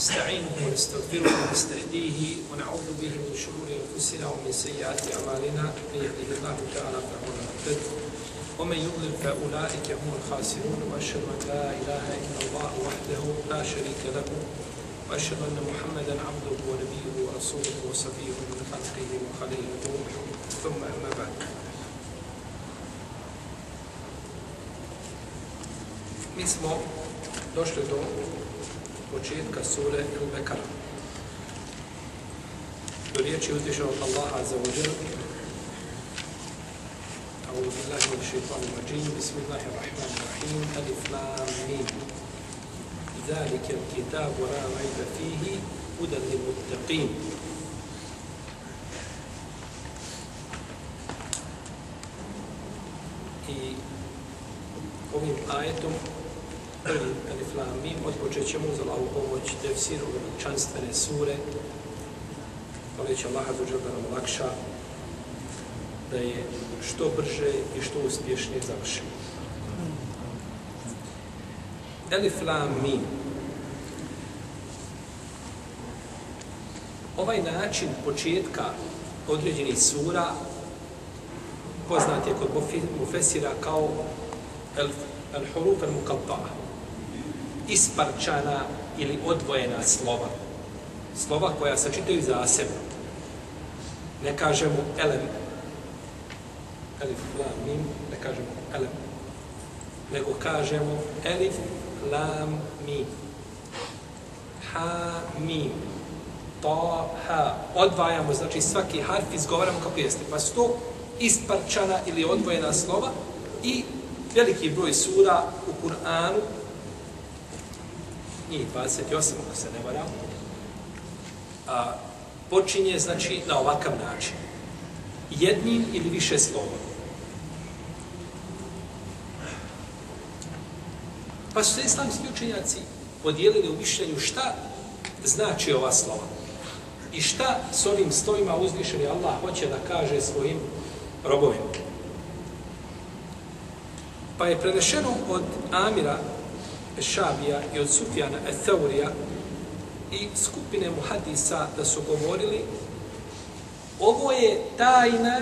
نستعينه ونستغفره ونستهديه ونعوذ به من شرور أنفسنا ومن سيئات أعمالنا من يهده الله تعالى فهو المهتد ومن يضلل فأولئك هم الخاسرون وأشهد أن لا إله إلا الله وحده لا شريك له وأشهد أن محمدا عبده ونبيه ورسوله وصفيه من خلقه وخليله ثم أما بعد. Mi smo došli do početka sure El-Bekara. Do riječi uzvišenog Allaha za uđer. أعوذ بالله من الشيطان الرجيم بسم الله الرحمن الرحيم ألف لام ميم ذلك الكتاب ولا ريب فيه هدى للمتقين I ovim ajetom prvi alif lam mim odpočet ćemo uz Allahovu pomoć tefsiru veličanstvene sure pa moleći Allah za da nam lakša da je što brže i što uspješnije završimo. Elif lam mim Ovaj način početka određenih sura poznat je kod Mufesira kao el-huruf el-muqatta'a isparčana ili odvojena slova. Slova koja se čitaju zasebno. Ne kažemo elem, elif, lam, mim, ne kažemo elem, nego kažemo elif, lam, mim, ha, mim, to, ha. Odvajamo, znači svaki harf izgovaramo kako jeste. Pa su to isparčana ili odvojena slova i veliki broj sura u Kur'anu njih 28, ako se ne varam, a, počinje, znači, na ovakav način. Jednim ili više slova. Pa su se islamski učenjaci podijelili u mišljenju šta znači ova slova. I šta s ovim stojima uzvišeni Allah hoće da kaže svojim robovima. Pa je prenešeno od Amira Šabija i od Sufjana Eteurija i skupine muhadisa da su govorili ovo je tajna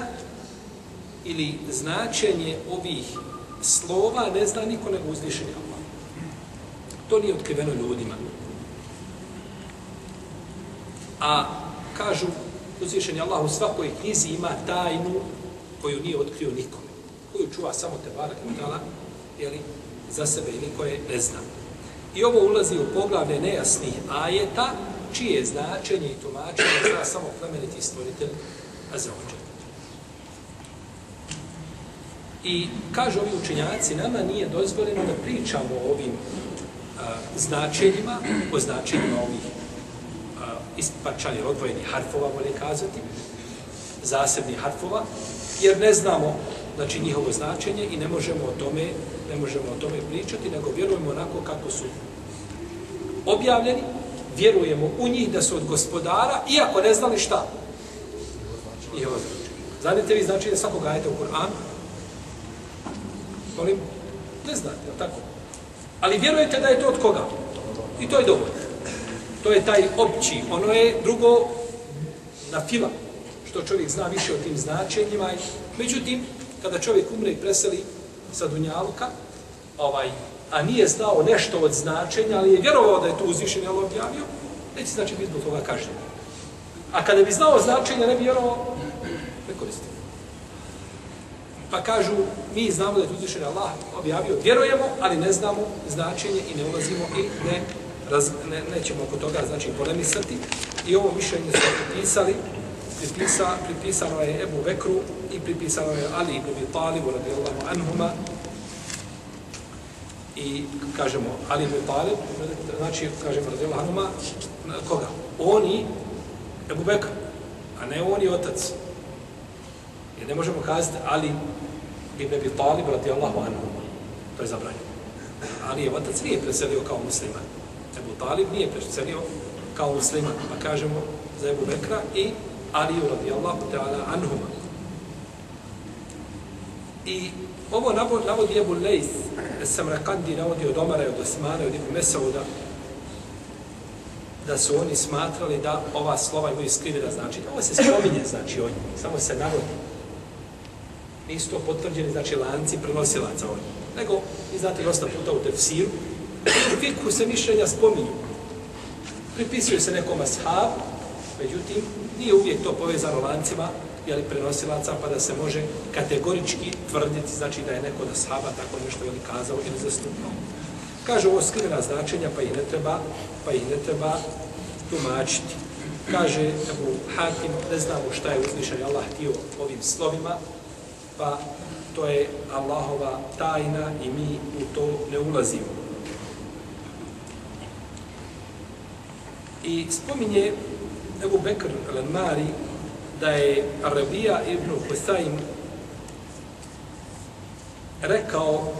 ili značenje ovih slova ne zna niko nego uzvišenje Allah. To nije otkriveno ljudima. A kažu uzvišenje Allah u svakoj knjizi ima tajnu koju nije otkrio nikome. Koju čuva samo te barak i jeli, za sebe i niko je ne zna. I ovo ulazi u poglavlje nejasnih ajeta, čije značenje i tumačenje zna samo plemeniti stvoritelj Azeođer. I kažu ovi učenjaci, nama nije dozvoljeno da pričamo o ovim a, značenjima, o značenjima ovih ispačanih odvojenih harfova, bolje kazati, zasebnih harfova, jer ne znamo znači njihovo značenje i ne možemo o tome ne možemo o tome pričati, nego vjerujemo onako kako su objavljeni, vjerujemo u njih da su od gospodara, iako ne znali šta. I ovo znači. Znate vi značenje svakog ajeta u Kur'anu? Molim? Ne znate, je tako? Ali vjerujete da je to od koga? I to je dovoljno. To je taj opći, ono je drugo na fila, što čovjek zna više o tim značenjima. Međutim, kada čovjek umre i preseli sa Dunjaluka, ovaj, a nije znao nešto od značenja, ali je vjerovao da je to uzvišen, ali objavio, neće znači biti zbog toga kažnjen. A kada bi znao značenje, ne bi vjerovao, ne koristio. Pa kažu, mi znamo da je uzvišen Allah objavio, vjerujemo, ali ne znamo značenje i ne ulazimo i ne, raz, ne nećemo oko toga znači polemisati. I ovo mišljenje su pripisali, pripisa, pripisano je Ebu Bekru pripisano je Ali ibn Abi Talibu radijallahu anhuma. I kažemo Ali ibn Talib, znači kažemo radijallahu anhuma, koga? Oni, Ebu Bekr, a ne oni otac. Jer ne možemo kazati Ali ibn Abi Talib radijallahu anhuma. To je zabranjeno. Ali je otac nije preselio kao musliman. Ebu Talib nije preselio kao musliman. Pa kažemo za Ebu Bekra i Aliju radijallahu ta'ala anhuma. I ovo navodi Ebu Lejth, Samrakandi navodi od Omara i od Osmana i od Ibn Mesauda, da su oni smatrali da ova slova imaju skrivena znači. Ovo se spominje, znači, o njim, samo se navodi. Nisu to potvrđeni, znači, lanci prenosilaca o njim. Nego, vi znate, dosta puta u tefsiru, u fiku se mišljenja spominju. Pripisuje se nekom ashabu, međutim, nije uvijek to povezano lancima, jeli prenosilaca, pa da se može kategorički tvrditi, znači da je neko da sahaba tako nešto ili kazao ili zastupao. Kaže ovo skrivena značenja, pa ih ne treba, pa ih ne treba tumačiti. Kaže Ebu Hatim, ne znamo šta je uzvišen Allah htio ovim slovima, pa to je Allahova tajna i mi u to ne ulazimo. I spominje Ebu Bekr al-Mari da je Arabija ibn Husayn rekao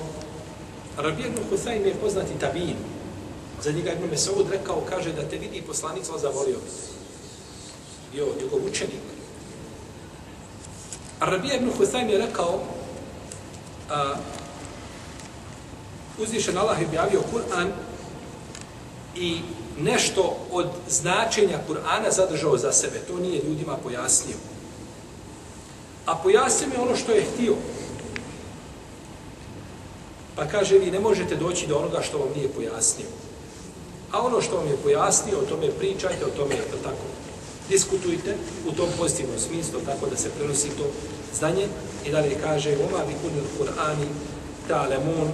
Arabija ibn Husayn je poznati tabin. Za njega ibn Mesaud rekao, kaže da te vidi poslanik on zavolio. Bio njegov učenik. Arabija ibn Husayn je rekao a, uzvišen Allah je objavio Kur'an i nešto od značenja Kur'ana zadržao za sebe. To nije ljudima pojasnio. A pojasnio mi ono što je htio. Pa kaže, vi ne možete doći do onoga što vam nije pojasnio. A ono što vam je pojasnio, o tome pričajte, o tome, to tako, diskutujte u tom pozitivnom smislu, tako da se prenosi to znanje. I dalje kaže, oma vi kunil Kur'ani ta'lemun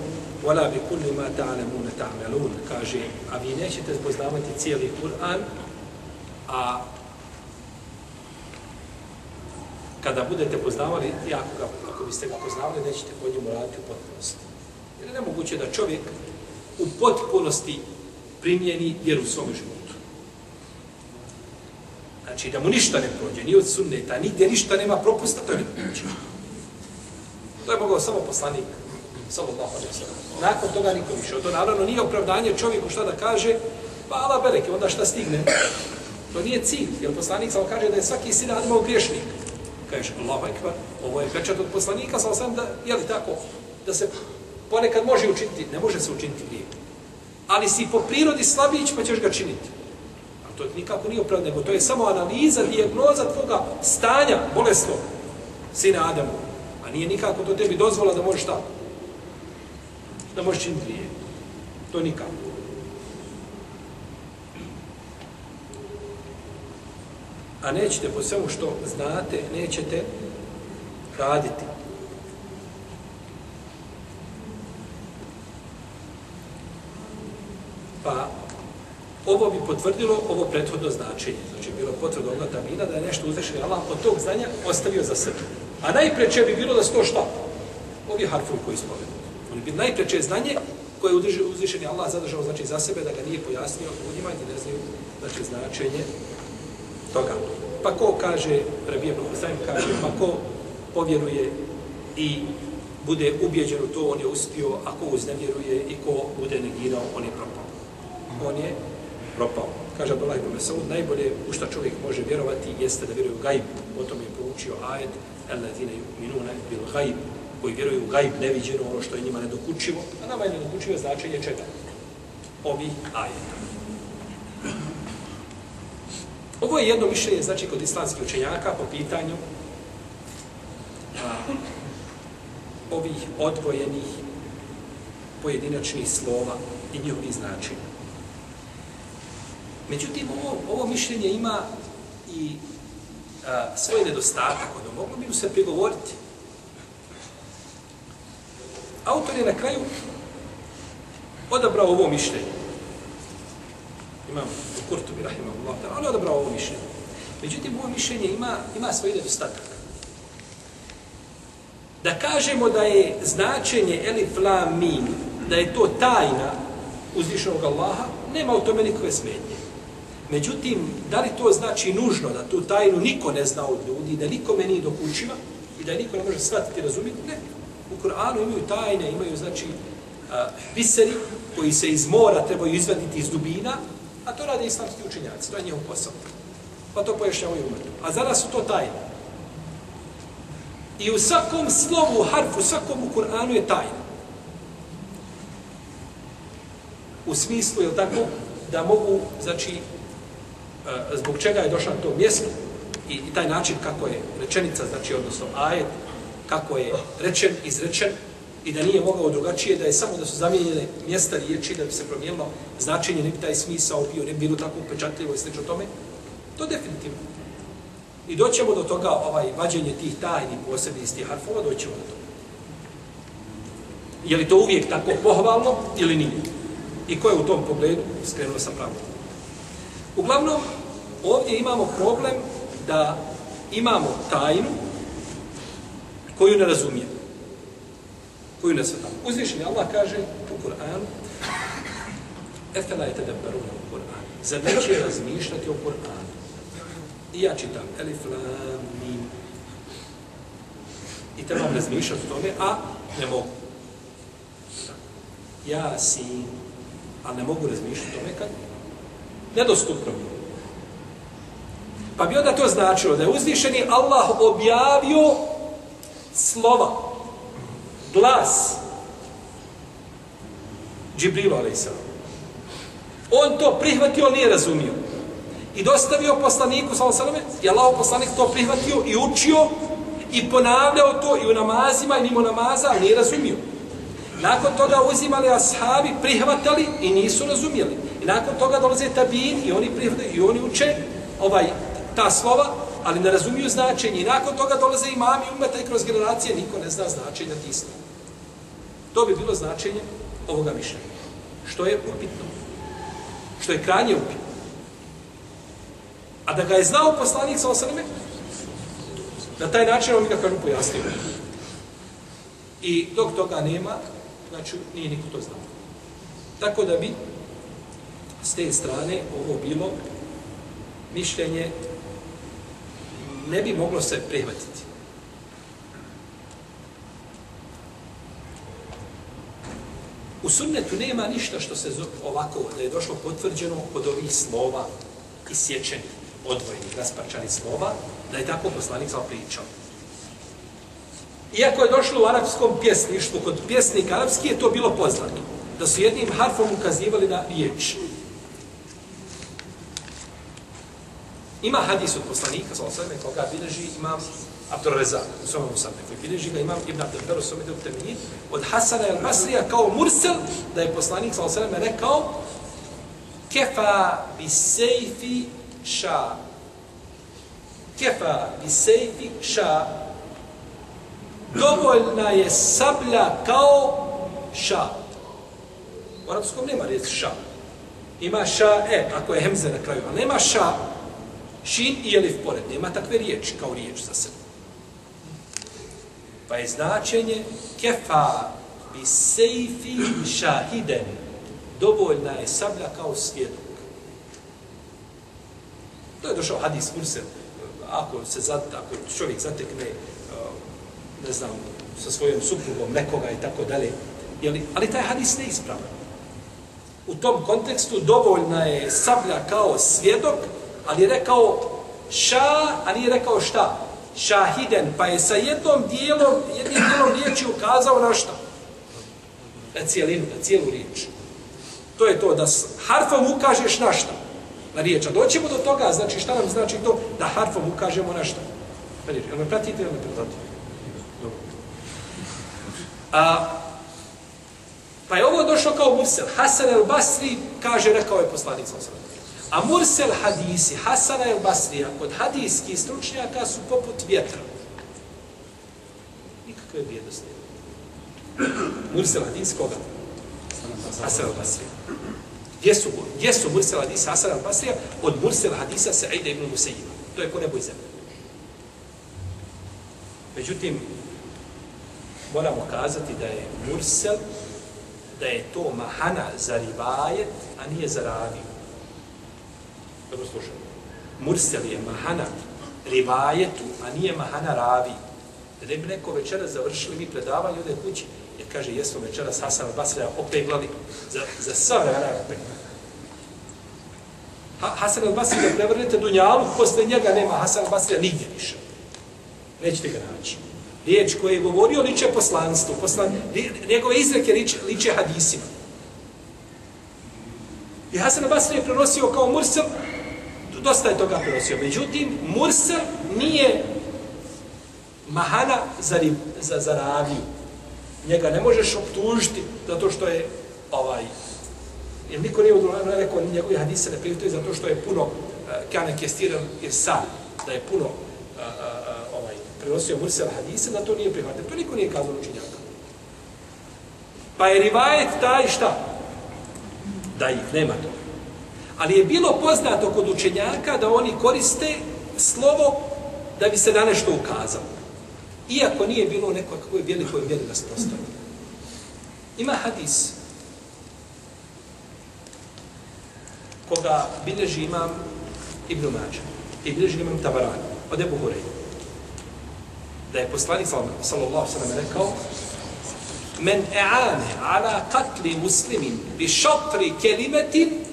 Wala bi kulli ma ta'lamuna ta'malun, kaže, a vi nećete poznavati cijeli Kur'an, a kada budete poznavali, jako ga, ako biste ga poznavali, nećete po njemu raditi u potpunosti. Jer je nemoguće da čovjek u potpunosti primjeni vjeru u svom životu. Znači, da mu ništa ne prođe, ni od sunneta, nigdje ništa nema propusta, to je nemoguće. To je mogao samo poslanik sallallahu alaihi sallam. Nakon toga niko više. To naravno nije opravdanje čovjeku šta da kaže, pa ala bereke, onda šta stigne. To nije cilj, jer poslanik samo kaže da je svaki sin Adamov griješnik. Kažeš, Allah ekvar, ovo je pečat od poslanika, sam sam da, je li tako, da se ponekad može učiniti, ne može se učiniti grije. Ali si po prirodi slabić, pa ćeš ga činiti. A to nikako nije opravdanje, nego to je samo analiza, dijagnoza tvoga stanja bolesnog sina Adamu. A nije nikako to tebi dozvola da možeš tako da možeš čim dvije. To nikako. A nećete po svemu što znate, nećete raditi. Pa ovo bi potvrdilo ovo prethodno značenje. Znači, bilo potvrdo ovoga tamina da je nešto uzrešeno Allah od tog znanja ostavio za sebe. A najpreće bi bilo da se to šta? Ovi harfovi koji spomenuo. On bi najpreče znanje koje je uzvišen Allah zadržao znači za sebe da ga nije pojasnio ljudima i ne znaju znači značenje toga. Pa ko kaže, Rabije Husajn kaže, pa ko povjeruje i bude ubjeđen u to, on je uspio, a ko uznevjeruje i ko bude negirao, on je propao. On je propao. Kaže Abdullah ibn Mas'ud, najbolje u što čovjek može vjerovati jeste da vjeruje u gajb. O tom je proučio ajet, الذين يؤمنون بالغيب koji vjeruju u gajb neviđeno, ono što je njima nedokučivo, a nama je nedokučivo značenje čega? Ovi ajeta. Ovo je jedno mišljenje, znači, kod islamskih učenjaka po pitanju a, ovih odvojenih pojedinačnih slova i njihovih značenja. Međutim, ovo, ovo mišljenje ima i a, svoj nedostatak, ono, moglo bi mu se prigovoriti. Autor je na kraju odabrao ovo mišljenje. Imam u Kurtubi, rahimahullah, on je odabrao ovo mišljenje. Međutim, ovo mišljenje ima, ima svoj nedostatak. Da kažemo da je značenje elif, la, mim, da je to tajna uzvišenog Allaha, nema u tome nikakve smetnje. Međutim, da li to znači nužno da tu tajnu niko ne zna od ljudi, da nikome meni dokučiva i da niko ne može shvatiti i razumjeti? Ne. U Kur'anu imaju tajne, imaju znači biseri koji se iz mora trebaju izvaditi iz dubina, a to rade islamski učenjaci, to je njihov posao. Pa to pojašnjavaju umrtu. A za nas su to tajne. I u svakom slovu, harfu, svakom u Kur'anu je tajna. U smislu, je tako, da mogu, znači, zbog čega je došao na to mjesto i, i taj način kako je rečenica, znači, odnosno ajet, kako je rečen, izrečen, i da nije mogao drugačije, da je samo da su zamijenjene mjesta riječi, da bi se promijenilo značenje, ne bi taj smisao bio, ne bi bilo tako upečatljivo i slično tome, to definitivno. I doćemo do toga, ovaj, vađenje tih tajni posebnih iz tih harfova, doćemo do toga. Je li to uvijek tako pohvalno ili nije? I ko je u tom pogledu skrenuo sa pravom? Uglavnom, ovdje imamo problem da imamo tajnu koju ne razumije. koju ne svetamo. Uzvišen je Allah kaže u Kur'anu Efela je tedabbaruna na Kur'an. Zar neće razmišljati o Kur'anu? I ja čitam Elif, Lam, Mim. I trebam razmišljati o tome, a ne mogu. Ja, sin, a ne mogu razmišljati o tome kad nedostupno mi. Pa bi onda to značilo da je uzvišeni Allah objavio slova, glas Džibrilu a.s. On to prihvatio, nije razumio. I dostavio poslaniku, s.a.v. i Allah poslanik to prihvatio i učio i ponavljao to i u namazima i mimo namaza, ali nije razumio. Nakon toga uzimali ashabi, prihvatali i nisu razumijeli. I nakon toga dolaze tabin i oni prihvataju i oni uče ovaj, ta slova, ali ne razumiju značenje. I nakon toga dolaze imami umeta i kroz generacije, niko ne zna značenja tisna. To bi bilo značenje ovoga mišljenja. Što je upitno. Što je krajnje upitno. A da ga je znao poslanik sa osrme, na taj način on mi ga kažu pojasnio. I dok toga nema, znači nije niko to znao. Tako da bi s te strane ovo bilo mišljenje ne bi moglo se prihvatiti. U sunnetu nema ništa što se ovako, da je došlo potvrđeno od ovih slova isječenih, odvojenih, rasparčanih slova, da je tako poslanik za pričao. Iako je došlo u arapskom pjesništvu, kod pjesnika arapski je to bilo poznato, da su jednim harfom ukazivali na riječ. Ima hadis od poslanika, sa osvrme, koga bileži imam Abdur Rezak, u svojom usadne, koji bileži ga imam Ibn Abdel Beru, svojom u teminji, od Hasana el Basrija kao Mursel, da je poslanik, sa osvrme, rekao, kefa bi sejfi ša. Kefa bi sejfi ša. Dovoljna je sablja kao ša. U arabskom nema riječ ša. Ima ša, e, ako je hemze na kraju, a nema ša, šin i elif pored. Nema takve riječi kao riječ za sebe. Pa je značenje kefa bi sejfi šahiden. Dovoljna je sablja kao svjedok. To je došao hadis Mursel. Ako se zat, ako čovjek zatekne, uh, ne znam, sa svojom suprugom nekoga i tako dalje, jeli, ali taj hadis ne ispravan. U tom kontekstu dovoljna je sablja kao svjedok, ali je rekao ša, a nije rekao šta? Šahiden, pa je sa jednom dijelom, jednim dijelom riječi ukazao na šta? Na cijelinu, na cijelu riječ. To je to, da s harfom ukažeš na šta? Na riječ. A doćemo do toga, znači šta nam znači to? Da harfom ukažemo na šta? Na riječ. Jel me pratite ili me pratite? A, pa je ovo došlo kao Mursel. Hasan el Basri kaže, rekao je poslanik sa A mursel hadisi, Hasana el Basrija, kod hadijskih stručnjaka su poput vjetra. Nikakve vrijednosti. Mursel hadis koga? Hasan el Basrija. Gdje su, gdje su mursel hadisa Hasan el Basrija? Od mursel hadisa Sa'ida ibn Musayyima. To je ko nebo i zemlje. Međutim, moramo kazati da je mursel, da je to mahana za rivajet, a nije za raviju. Dobro slušaj. Mursel je mahana rivajetu, a nije mahana ravi. Da bi neko večera završili mi predavanje ode kući, jer kaže, jesmo večera s Hasan al-Basrija opeglali za, za sva vremena opeglali. Ha, Hasan al-Basri da prevrnete Dunjalu, posle njega nema Hasan al-Basrija nigdje više. Nećete ga naći. Riječ koju je govorio liče poslanstvu, poslan, njegove izreke liče, liče hadisima. I Hasan al-Basri je prenosio kao mursel, dosta je toga prenosio. Međutim, mursel nije mahana za, za, za raviju. Njega ne možeš optužiti zato što je ovaj Jer niko nije rekao njegovi hadise ne prijatelji zato što je puno eh, uh, kane kestiran jer sam, da je puno uh, uh, ovaj, prenosio mursel hadise, da to nije prihvatio. To niko nije kazao učinjaka. Pa je rivajet taj šta? Da ih nema to. Ali je bilo poznato kod učenjaka da oni koriste slovo da bi se na nešto ukazalo. Iako nije bilo neko kako je veliko i veliko rasprostavljeno. Ima hadis koga bilježi imam Ibn Mađa i bilježi imam Tabarani od Ebu Hureyda. Da je poslanik sallallahu sallam rekao Men e'ane ala katli muslimin bi šatri kelimetin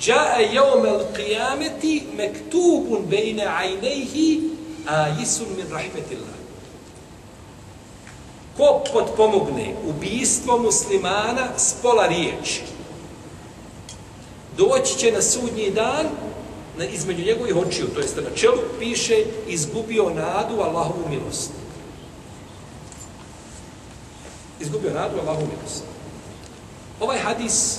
Ja'a yawm al-qiyamati maktubun bayna 'aynayhi ayisun min rahmatillah. Ko potpomogne ubistvo muslimana s pola riječi, doći će na sudnji dan na između njegovih očiju, to jest na čelu piše izgubio nadu Allahovu milost. Izgubio nadu Allahovu milost. Ovaj hadis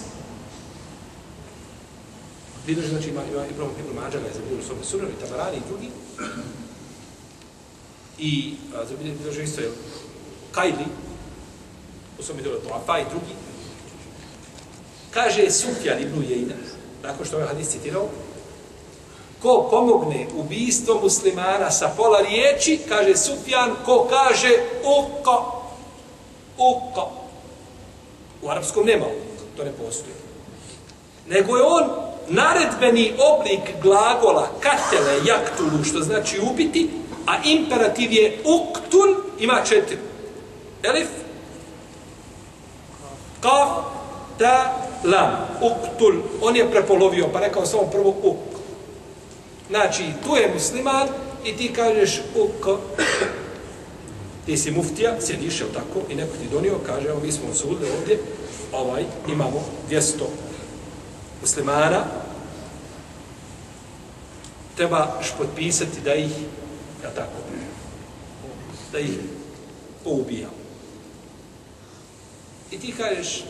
Vidio znači ima, ima Ibn, Ibn Mađa ga je zabilježio u svome sunnenu i Tabarani i drugi. I zabilježio isto je Kajli u svome djelu Toafa i drugi. Kaže Sufjan ibn Jejna, nakon što je ovaj hadis citirao, ko pomogne ubijstvo muslimana sa pola riječi, kaže Sufjan, ko kaže uko, uko. U arapskom nema uko, to ne postoji. Nego je on naredbeni oblik glagola katele jaktulu, što znači ubiti, a imperativ je uktun, ima četiri. Elif, kaf, ta, lam, uktul. On je prepolovio, pa rekao samo prvo uk. Znači, tu je musliman i ti kažeš uk. Ti si muftija, sjediš, je tako, i neko ti donio, kaže, evo, mi smo osudili ovdje, ovaj, imamo 200 muslimana, trebaš potpisati da ih, ja tako, da ih poubija. I ti kažeš,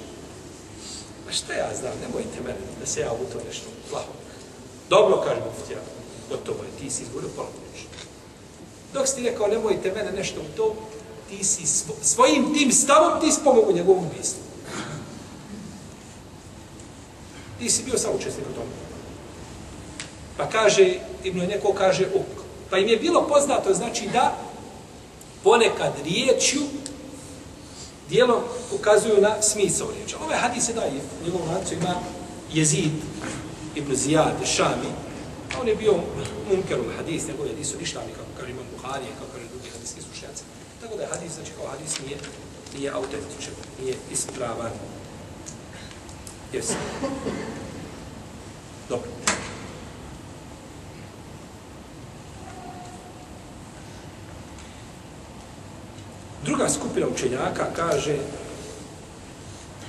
a šta ja znam, nemojte mene da se ja u to nešto plaho. Dobro, kaže muftija, gotovo je, ti si izgovorio polnoć. Dok si ti rekao, nemojte mene nešto u to, ti si svo, svojim tim stavom ti si pomogu njegovom ubistvu. Ti si bio saučesnik u tome. Pa kaže, Ibn neko kaže uk. Pa im je bilo poznato, znači da ponekad riječju dijelom ukazuju na smisao riječi. Ove hadise daje, u njegovom lancu ima jezid ibn Zijad, Šami, a on je bio munkerul hadis, nego je nisu ništa, kako kaže imam Buhari, kako kaže drugi hadijski slušnjaci. Tako da je hadis, znači kao hadis nije, nije autentičan, nije ispravan. Jesi. Dobro. Druga skupina učenjaka kaže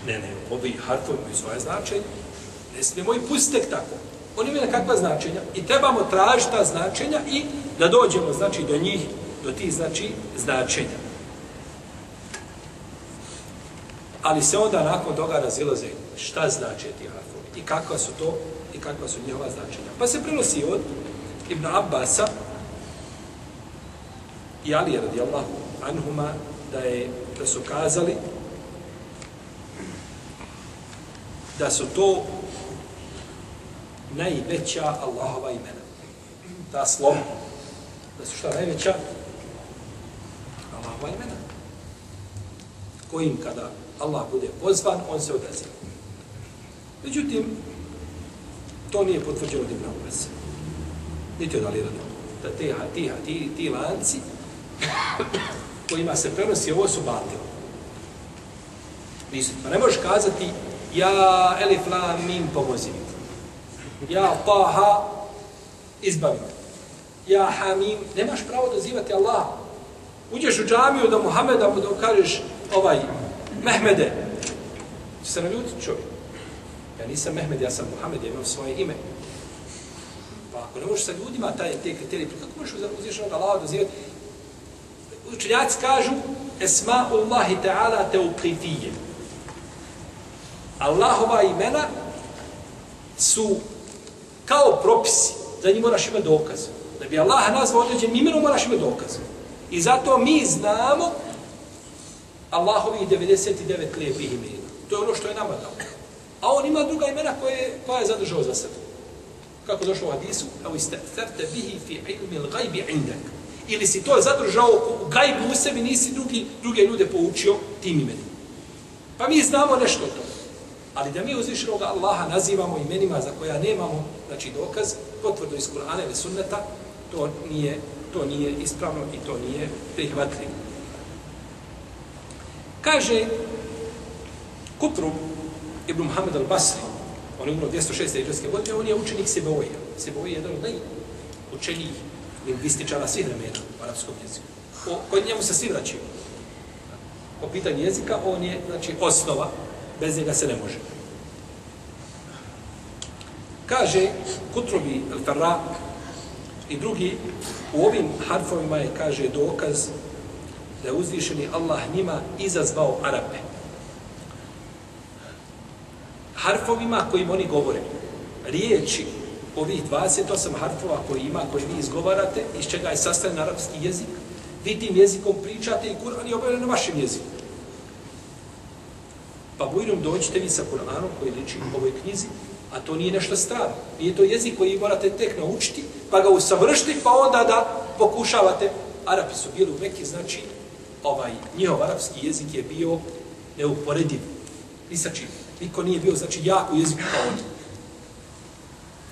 ne, ne, ovi harfovi imaju ovaj svoje značenje, ne smijemo i pustiti tek tako. Oni imaju nekakva značenja i trebamo tražiti ta značenja i da dođemo, znači, do njih, do tih, znači, značenja. Ali se onda nakon toga razilaze šta znači ti harfovi i kakva su to i kakva su njihova značenja. Pa se prenosi od Ibn Abbasa i Ali radijallahu anhuma da je da su kazali da su to najveća Allahova imena. Ta slom, Da su šta najveća? Allahova imena. Kojim kada Allah bude pozvan, on se odaziva. Međutim, to nije potvrđeno od Ibn Abbas. Niti od Ali radijallahu da te, ti, ti, ti lanci kojima se prenosi ovo su batili. Nisu. Pa ne možeš kazati ja elif la mim pomozi mi. Ja taha izbavi me. Ja hamim, nemaš pravo dozivati Allah. Uđeš u džamiju da Muhameda da pa kažeš ovaj Mehmede. Će se naljutiti čovjek. Ja nisam Mehmed, ja sam Muhammed, ja imam svoje ime. Pa ako ne možeš sa ljudima taj te kriterije, pa kako možeš uzvišenog Allaha dozivati? Učenjaci kažu Esma'ullahi ta'ala teuqifije. Allahova imena su kao propisi. Za njih moraš imati dokaz. Da bi Allah nazvao određenim imenom, moraš imati dokaz. I zato mi znamo Allahovih 99 lijepih imena. To je ono što je nama dao. A on ima druga imena koje, koja je zadržao za sebe. Kako došlo u hadisu? Evo iste, bihi fi ilmi l'gajbi indak. Ili si to zadržao u gajbu u sebi, nisi drugi, druge ljude poučio tim imenima. Pa mi znamo nešto o tome. Ali da mi uzvišenog Allaha nazivamo imenima za koja nemamo znači dokaz, potvrdu iz Kur'ana ili sunneta, to nije, to nije ispravno i to nije prihvatljivo. Kaže Kupru ibn Muhammed al-Basri, on je umro 206. iđarske godine, on je učenik Seboja. Seboja je jedan od najučenijih lingvističara svih vremena u arapskom jeziku. O, kod njemu se svi vraćaju. Po pitanju jezika, on je, znači, osnova, bez njega se ne može. Kaže Kutrubi al-Farra i drugi, u ovim harfovima je, kaže, dokaz da je uzvišeni Allah njima izazvao Arape. Harfovima kojim oni govore, riječi ovih 28 harfova koji ima, koji vi izgovarate, iz čega je sastavljen arapski jezik, vi tim jezikom pričate i Kur'an je objavljen na vašem jeziku. Pa bujnom dođite vi sa Kur'anom koji liči u ovoj knjizi, a to nije nešto strano. Nije to jezik koji morate tek naučiti, pa ga usavršiti, pa onda da pokušavate. Arapi su bili u Mekke, znači ovaj, njihov arapski jezik je bio neuporediv. Ni sa čim. Niko nije bio, znači, jak u jeziku kao on.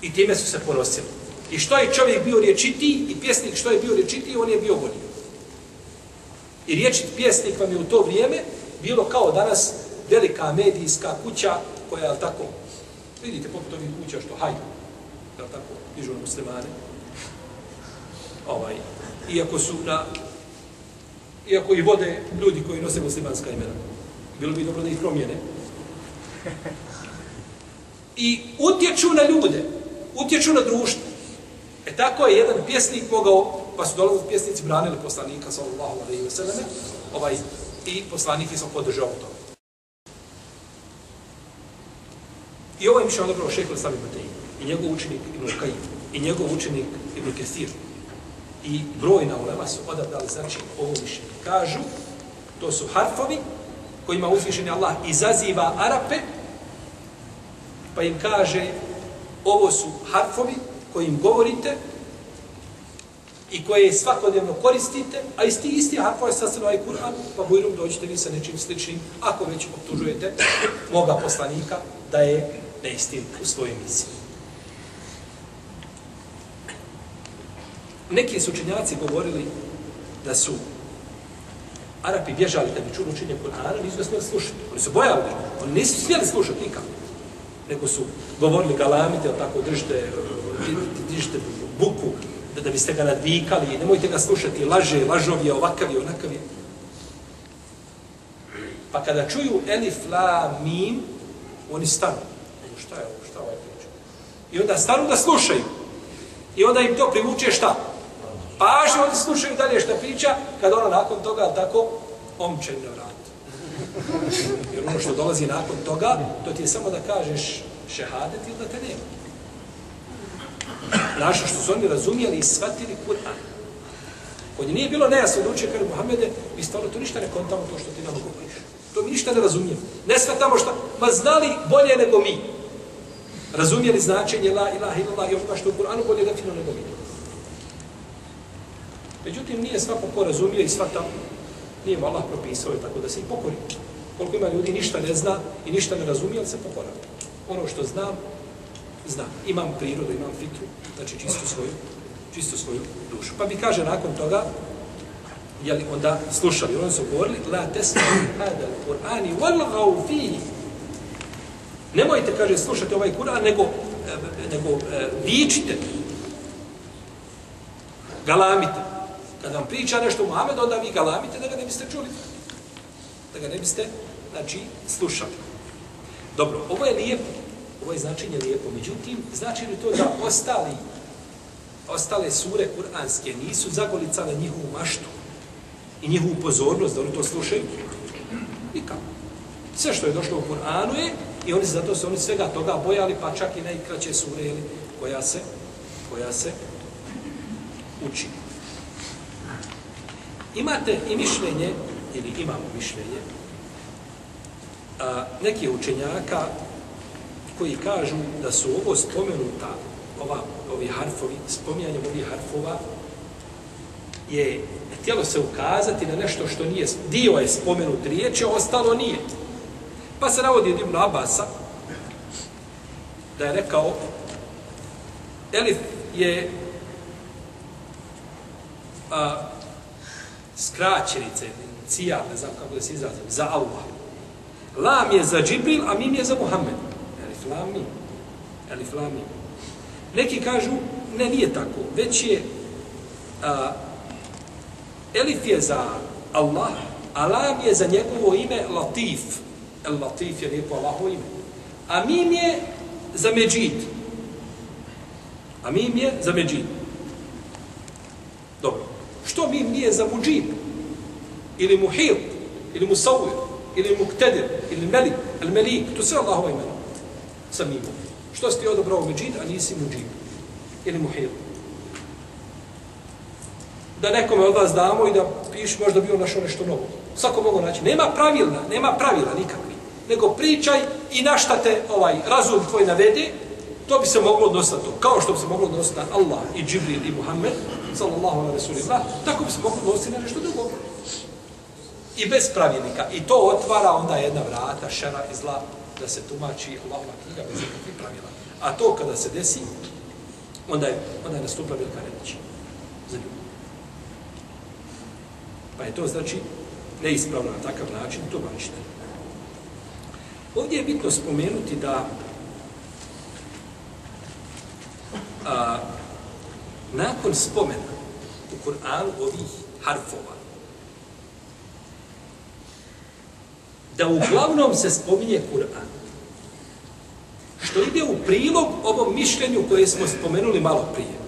I time su se ponosili. I što je čovjek bio riječitiji i pjesnik što je bio riječitiji, on je bio bolji. I riječit pjesnik vam je u to vrijeme bilo kao danas velika medijska kuća koja je tako, vidite poput ovih kuća što hajdu, je tako, dižu na muslimane. Ovaj, iako su na, iako i vode ljudi koji nose muslimanska imena. Bilo bi dobro da ih promijene. I utječu na ljude utječu na društvo. E tako je jedan pjesnik mogao, pa su dolazili pjesnici, branili poslanika, sallallahu alaihi wa sallam, ovaj, i poslanik je sam podržao to. I ovo je mišljeno dobro šehol sami Matej, i njegov učenik Ibn Kajim, i njegov učenik Ibn Kesir. I brojna ulema su odabrali, znači, ovo mišljenje. Kažu, to su harfovi kojima uzvišeni Allah izaziva Arape, pa im kaže, ovo su harfovi kojim govorite i koje svakodnevno koristite, a isti isti harfo je ovaj Kur'an, pa bujrum dođete vi sa nečim sličnim, ako već optužujete moga poslanika da je neistin u svojoj misiji. Neki su učenjaci govorili da su Arapi bježali da bi čuli učenje Kur'ana, nisu ga smjeli slušati. Oni su bojali, oni nisu smjeli slušati nikako nego su govorili galamite, tako držite, eh, držite buku, da, da biste ga nadvikali, nemojte ga slušati, laže, lažov je, ovakav je, onakav je. Pa kada čuju elif, la, mim, oni stanu. Šta je ovo, šta ovaj priča? I onda stanu da slušaju. I onda im to privuče šta? Pažnju oni slušaju dalje šta priča, kada ona nakon toga tako omče na vrat. Jer ono što dolazi nakon toga, to ti je samo da kažeš šehadet ili da te nema. Naša što su oni razumijeli i shvatili Kur'an. Kod nje nije bilo nejasno da uče, kaže Muhammede, mi stvarno to ništa ne kontamo to što ti nam govoriš. To mi ništa ne razumijemo. Ne shvatamo šta, ma znali bolje nego mi. Razumijeli značenje la ilaha illallah i onoga što u Kur'anu bolje defino nego mi. Međutim, nije svako ko razumije i svata, nije mu Allah propisao tako da se i pokori. Koliko ima ljudi ništa ne zna i ništa ne razumije, ali se pokora. Ono što znam, znam. Imam prirodu, imam fitru, znači čistu svoju, čistu svoju dušu. Pa mi kaže nakon toga, jeli onda slušali, oni su govorili, la tesma hada Kur'ani walgau fihi. Nemojte, kaže, slušati ovaj Kur'an, nego, e, nego e, vičite, galamite. Kad vam priča nešto Muhammed, onda vi galamite da ga ne biste čuli. Da ga ne biste, znači, slušali. Dobro, ovo je lijepo. Ovo je značenje lijepo. Međutim, znači li to da ostali, ostale sure kuranske nisu zagolicale njihovu maštu i njihovu pozornost da oni to slušaju? Nikako. Sve što je došlo u Kur'anu je i oni zato se oni svega toga bojali, pa čak i najkraće sure ili, koja se koja se uči. Imate i mišljenje, ili imamo mišljenje, a, neki učenjaka koji kažu da su ovo spomenuta, ova, ovi harfovi, spominjanjem ovih harfova, je htjelo se ukazati na nešto što nije, dio je spomenut riječi, a ostalo nije. Pa se navodi Ibn Abasa, da je rekao, Elif je a, skraćenice, cija, ne znam kako da se izrazim, za Allah. Lam je za Džibril, a mim je za Muhammed. Elif lam mim. Elif lam mim. Neki kažu, ne, nije tako, već je a, Elif je za Allah, a lam je za njegovo ime Latif. El Latif je lijepo Allaho ime. A mim je za Međid. A mim je za Međid. Dobro. Što mi nije za Muđib? Ili Muhil? Ili Musawir? Ili Muktedir? Ili Melik? El Melik? To sve Allahova imena. Sa mimo. Što si ti odobrao Međid, a nisi Muđib? Ili Muhil? Da nekome od vas damo i da piš, možda bi on našao nešto novo. Svako mogu naći. Nema pravilna, nema pravila nikakvi. Nego pričaj i na šta te ovaj razum tvoj navede, to bi se moglo odnositi na to. Kao što bi se moglo odnositi na Allah i Džibril i Muhammed, sallallahu alaihi rasulillah, tako bi se moglo odnositi na nešto drugo. I bez pravilnika. I to otvara onda jedna vrata, šera i zla, da se tumači Allahova knjiga bez nekakvih pravila. A to kada se desi, onda je, onda je nastupila velika reći. Za ljubav. Pa je to znači neispravno na takav način tumačiti. Ovdje je bitno spomenuti da a, nakon spomena u Kur'anu ovih harfova, da uglavnom se spominje Kur'an, što ide u prilog ovom mišljenju koje smo spomenuli malo prije,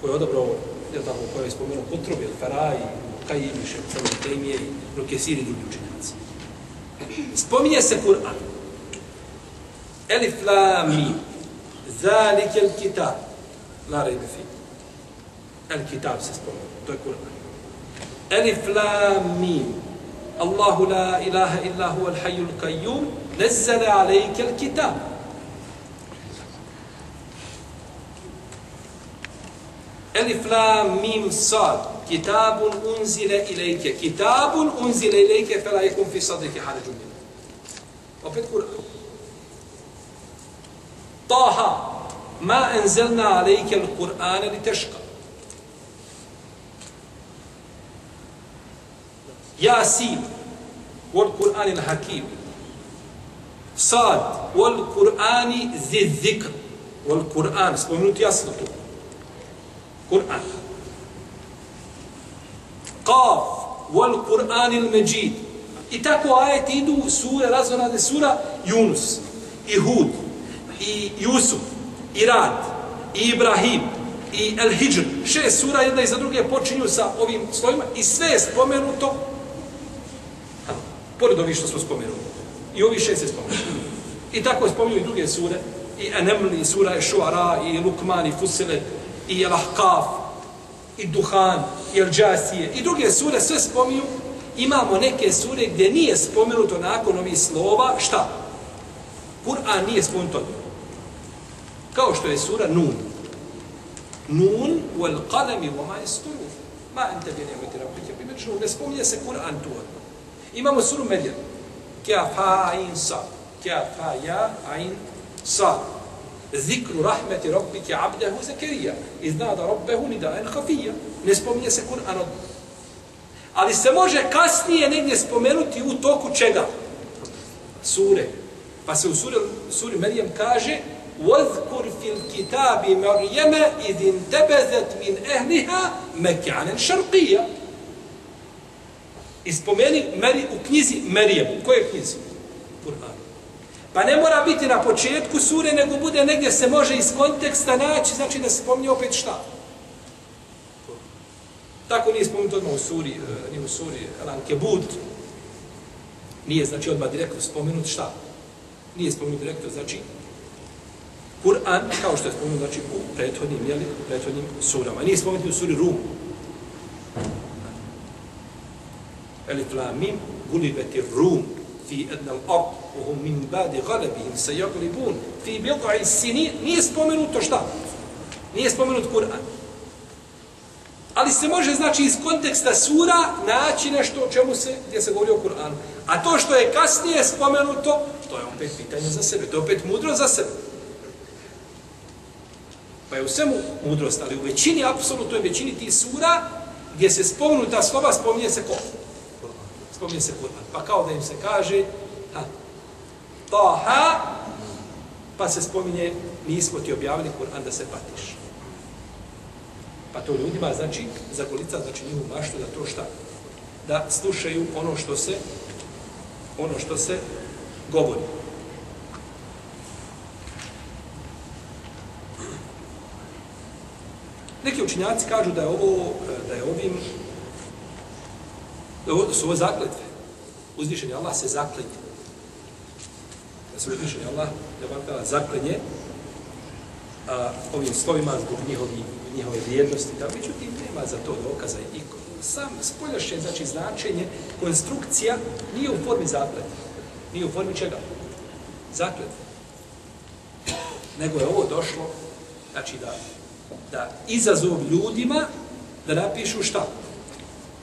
koje je odabrao, je tako, koje je spomenuo Kutrub, il Faraj, Kajim, Šepcel, Temije, Rukesiri i drugi učenjaci. Spominje se Kur'an. Elif, la, mi. Zalike kitab. La rejbe fi. El kitab se spomenu. To je Kur'an. Elif, la, mi. Allahu la ilaha illa huwa al-hayyul qayyum nazzala alayka al-kitab Elif lam mim sad kitabun unzila ilayka kitabun unzila ilayka fala yakun fi sadrika harajun min Opet Kur'an Taha ما أنزلنا عليك القرآن لتشقى. ياسين والقرآن الحكيم. صاد والقرآن ذي الذكر. والقرآن سبحانه يسلط قرآن. قاف والقرآن المجيد. إتاكو آية tako ajeti سورة sure, razvonade sura, Yunus, i Rad, i Ibrahim, i El Hijr. Šest sura jedna iza druge počinju sa ovim slovima i sve je spomenuto pored ovih što smo spomenuli. I ovi šest je spomenuto. I tako spominju i druge sure i Enemli, i sura Šuara, i Lukman, i Fusilet, i Lahkaf, i Duhan, i El Džasije, i druge sure sve spominju, imamo neke sure gdje nije spomenuto nakon ovih slova, šta? Kur'an nije spomenuto. Kao što je sura Nun. Nun wal qalami wa ma yasturun. Ma anta bi ni'mati rabbika bi majnun. Ne spominje se Kur'an tu. Imamo suru Maryam. Kaf ha ain sa. Kaf ha ja ain sa. Zikru rahmeti rabbike abdahu Zakarija. Iznada rabbehu nida'an khafija. Ne spominje se Kur'an od Ali se može kasnije negdje spomenuti u toku čega? Sure. Pa se u suri, suri Merijem kaže وَذْكُرْ فِي الْكِتَابِ مَرْيَمَ إِذْ انْتَبَذَتْ مِنْ أَهْلِهَا مَكْعَنًا شَرْقِيًا I spomeni Meri, u knjizi Merijem. U kojoj knjizi? Kur'an. Pa ne mora biti na početku sure, nego bude negdje se može iz konteksta naći, znači da se spominje opet šta? Tako nije spomenuto odmah u suri, uh, ni u suri Lanke Bud. Nije, znači, odmah direktno spomenut šta? Nije spomenut direktno, znači, Kur'an, kao što je spomenuo, znači, u prethodnim, jeli, u prethodnim surama. Nije spomenuti u suri Rum. Elif la mim, gulibeti Rum, fi ednal ab, uhum min badi galebihim, se jaglibun, fi bilqa'i sini, nije spomenuto šta? Nije spomenut Kur'an. Ali se može, znači, iz konteksta sura naći nešto o čemu se, gdje se govori o Kur'anu. A to što je kasnije spomenuto, to je opet pitanje za sebe, to je opet mudro za sebe. Pa je u svemu mudrost, ali u većini, apsolutnoj većini tih sura, gdje se spomenu ta slova, spominje se ko? Spominje se Kur'an. Pa kao da im se kaže, ha, Taha, pa se spominje, nismo ti objavili Kur'an da se patiš. Pa to ljudima znači zagolica znači njihovu maštu da to šta? Da slušaju ono što se ono što se govori. Neki učinjaci kažu da je ovo, eh, da je ovim, da, ovo, da su ovo zakletve. Uzvišen je Allah se zaklenje. Da se uzvišen je Allah, da vam zaklenje a, ovim slovima zbog njihovi, njihove vrijednosti, da međutim nema za to dokaza i sam spoljašnje, znači značenje, konstrukcija nije u formi zakleta. Nije u formi čega? Zakleta. Nego je ovo došlo, znači da, da izazov ljudima da napišu šta?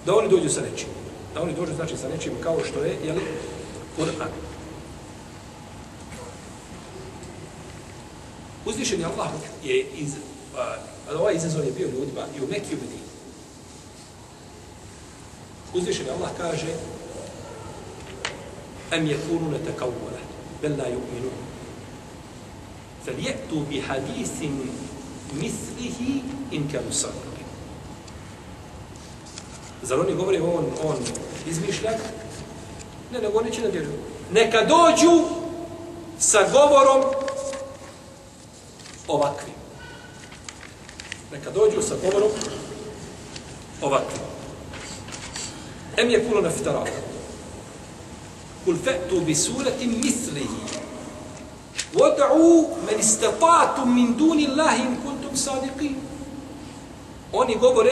Da oni dođu sa nečim. Da oni dođu, znači, sa nečim kao što je, jeli, Kur'an. Uzvišen je Allah je iz, a, ovaj izazov je bio ljudima i u Mekiju Medini. Uzvišen Allah kaže Em yakunu natakawwala bal la yu'minun. Falyatuu bi hadithin mislihi in kanu sadiqin. Zar oni govore on, on izmišlja? Ne, nego oni će da vjeruju. Neka dođu sa govorom ovakvim neka dođu sa govorom ovakvim. Em je kulo naftara. Kul fe'tu bi surati mislihi. Wad'u men istatatum min duni Allahi in kuntum sadiqi. Oni govore,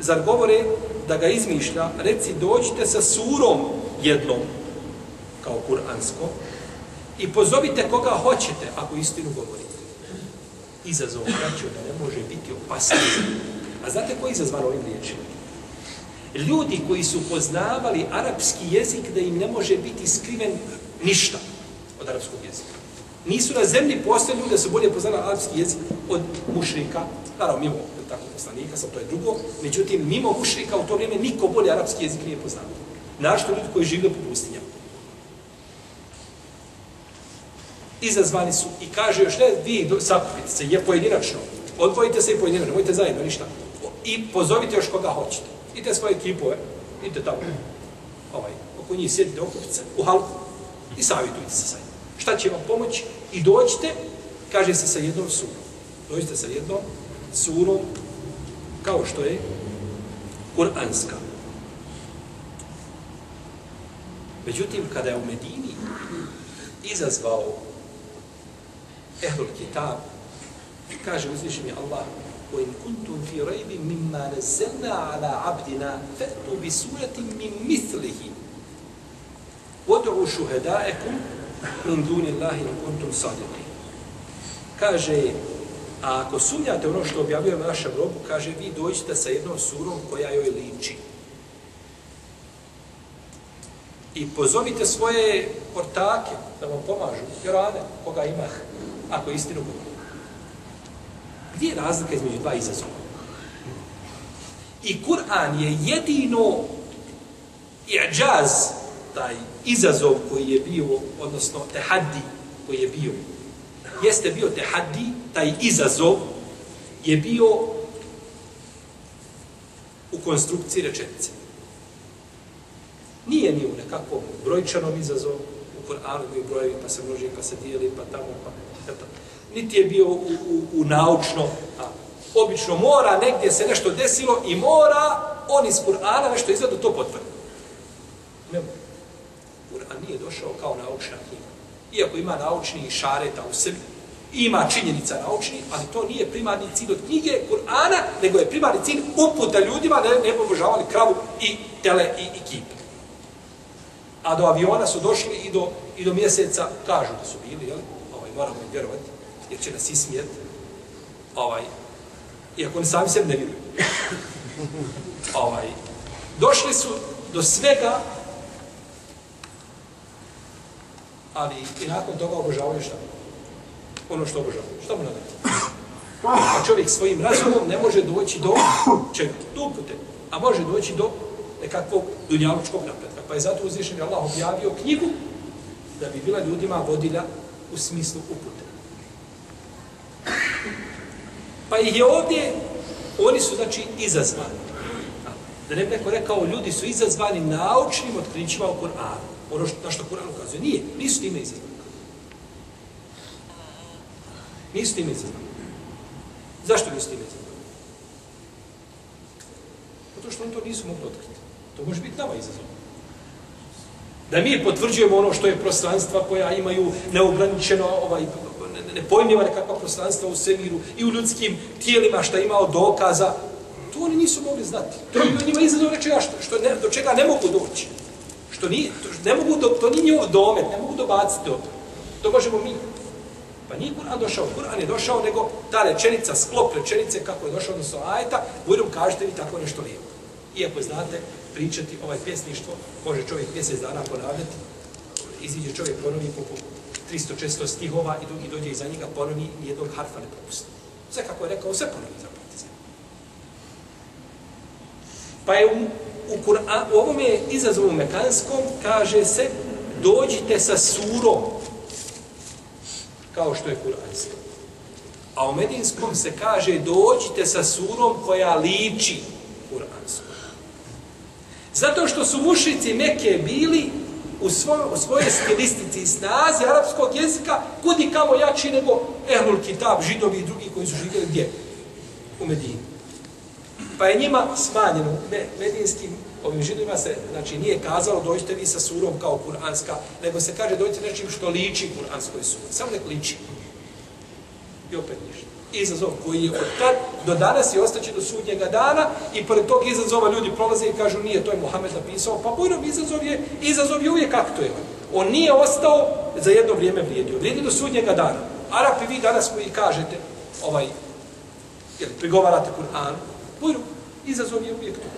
zar govore da ga izmišlja, reci dođite sa surom jednom, kao kuransko, i pozovite koga hoćete, ako istinu govorite izazov braćo da ne može biti opasniji. A znate ko je izazvan ovim riječima? Ljudi koji su poznavali arapski jezik da im ne može biti skriven ništa od arapskog jezika. Nisu na zemlji postali ljudi da su bolje poznali arapski jezik od mušrika. Naravno, mimo tako poslanika, sa to je drugo. Međutim, mimo mušrika u to vrijeme niko bolje arapski jezik nije poznao. Našto ljudi koji žive po pustinjama. izazvani su i kaže još ne, vi sakupite se, je pojedinačno, odvojite se i pojedinačno, nemojte zajedno, ništa. I pozovite još koga hoćete. Idite svoje ekipove, idite tamo, ovaj, oko njih sjedite, okupice, u halku i savjetujte se sajno. Šta će vam pomoći? I dođite, kaže se sa jednom sumom. Dođite sa jednom surom, kao što je Kur'anska. Međutim, kada je u Medini izazvao ehlul kitab, kaže uzvišeni Allah, وَإِنْ كُنْتُمْ فِي رَيْبٍ مِمَّا نَزَّلْنَا عَلَى عَبْدِنَا فَأْتُوا بِسُورَةٍ مِّن مِثْلِهِ وَدْعُوا شُهَدَاءَكُمْ مِنْ دُونِ اللَّهِ إِنْ كُنْتُمْ صَادِقِينَ Kaže, a ako sumnjate ono što objavljuje naša grobu, kaže, vi dođite sa jednom surom koja joj liči. I pozovite svoje ortake da vam pomažu, jer rade koga ima, ako istinu govori. Gdje je razlika između dva izazova? I Kur'an je jedino i'đaz, taj izazov koji je bio, odnosno tehaddi koji je bio, jeste bio tehaddi, taj izazov je bio u konstrukciji rečenice. Nije ni u nekakvom brojčanom izazovu, u Kur'anu imaju brojevi, pa se množi, pa se dijeli, pa tamo, pa Eto. Niti je bio u, u, u naučno, a obično mora, negdje se nešto desilo i mora on iz Kur'ana nešto izvedu, to potvrdi. Ne, Kur'an nije došao kao naučna knjiga. Iako ima naučni šareta u sebi, ima činjenica naučni, ali to nije primarni cilj od knjige Kur'ana, nego je primarni cilj uputa ljudima da ne pobožavali kravu i tele i, i kipe. A do aviona su došli i do, i do mjeseca, kažu da su bili, jel? Ovaj, moramo im vjerovati, jer će nas ismijet. Ovaj, iako oni sami sebi ne vjeruju. ovaj, došli su do svega, ali i nakon toga obožavaju šta? Ono što obožavaju. Šta mu nadati? A čovjek svojim razumom ne može doći do čega? Do upute. A može doći do nekakvog dunjalučkog napretka. Pa je zato uzvišen Allah objavio knjigu da bi bila ljudima vodila u smislu upute. Pa ih je ovdje, oni su znači izazvani. Da ne bi neko rekao, ljudi su izazvani naučnim otkrićima u Koranu. Ono što, na što Kur'an ukazuje. Nije, nisu time izazvani. Nisu time izazvani. Zašto nisu time izazvani? Zato što oni to nisu mogli otkriti. To može biti nama izazov. Da mi potvrđujemo ono što je prostranstva koja imaju neograničeno, ovaj, nepojmljiva nekakva prostranstva u svemiru i u ljudskim tijelima što je imao dokaza. To oni nisu mogli znati. To je njima izazov nečega što, što ne, do čega ne mogu doći. Što nije, ne mogu do, to nije njihov domet, ne mogu dobaciti od To možemo mi. Pa nije Kur'an došao, Kur'an je došao, nego ta rečenica, sklop rečenice, kako je došao, odnosno ajeta, bujrom kažete vi tako nešto lijepo. Iako znate, pričati ovaj pjesništvo, može čovjek mjesec dana ponavljati, iziđe čovjek ponovi po, 300-400 stihova i drugi dođe iza njega, ponovi, jednog harfa ne popusti. Sve kako je rekao, sve ponovi zapamti Pa je u, u, Kur'an, u ovome izazovu mekanskom kaže se dođite sa surom kao što je kuranski. A u medinskom se kaže dođite sa surom koja liči kuranskom. Zato što su mušici Mekke bili u, svoj, u svojoj stilistici i snazi arapskog jezika kudi kamo jači nego Ehlul Kitab, židovi i drugi koji su živjeli gdje? U Medini. Pa je njima smanjeno, me, ovim židovima se, znači nije kazalo dođite vi sa surom kao kuranska, nego se kaže dođite nečim što liči kuranskoj suri. Samo nek liči. I opet ništa izazov koji je od tad do danas i ostaće do sudnjega dana i pored tog izazova ljudi prolaze i kažu nije, to je Muhammed napisao, pa bujnom izazov je, izazov je uvijek aktuelan. On nije ostao za jedno vrijeme vrijedio. Vrijedi do sudnjega dana. Arapi vi danas koji kažete, ovaj, jel, prigovarate Kur'an, bojnom, izazov je uvijek tu.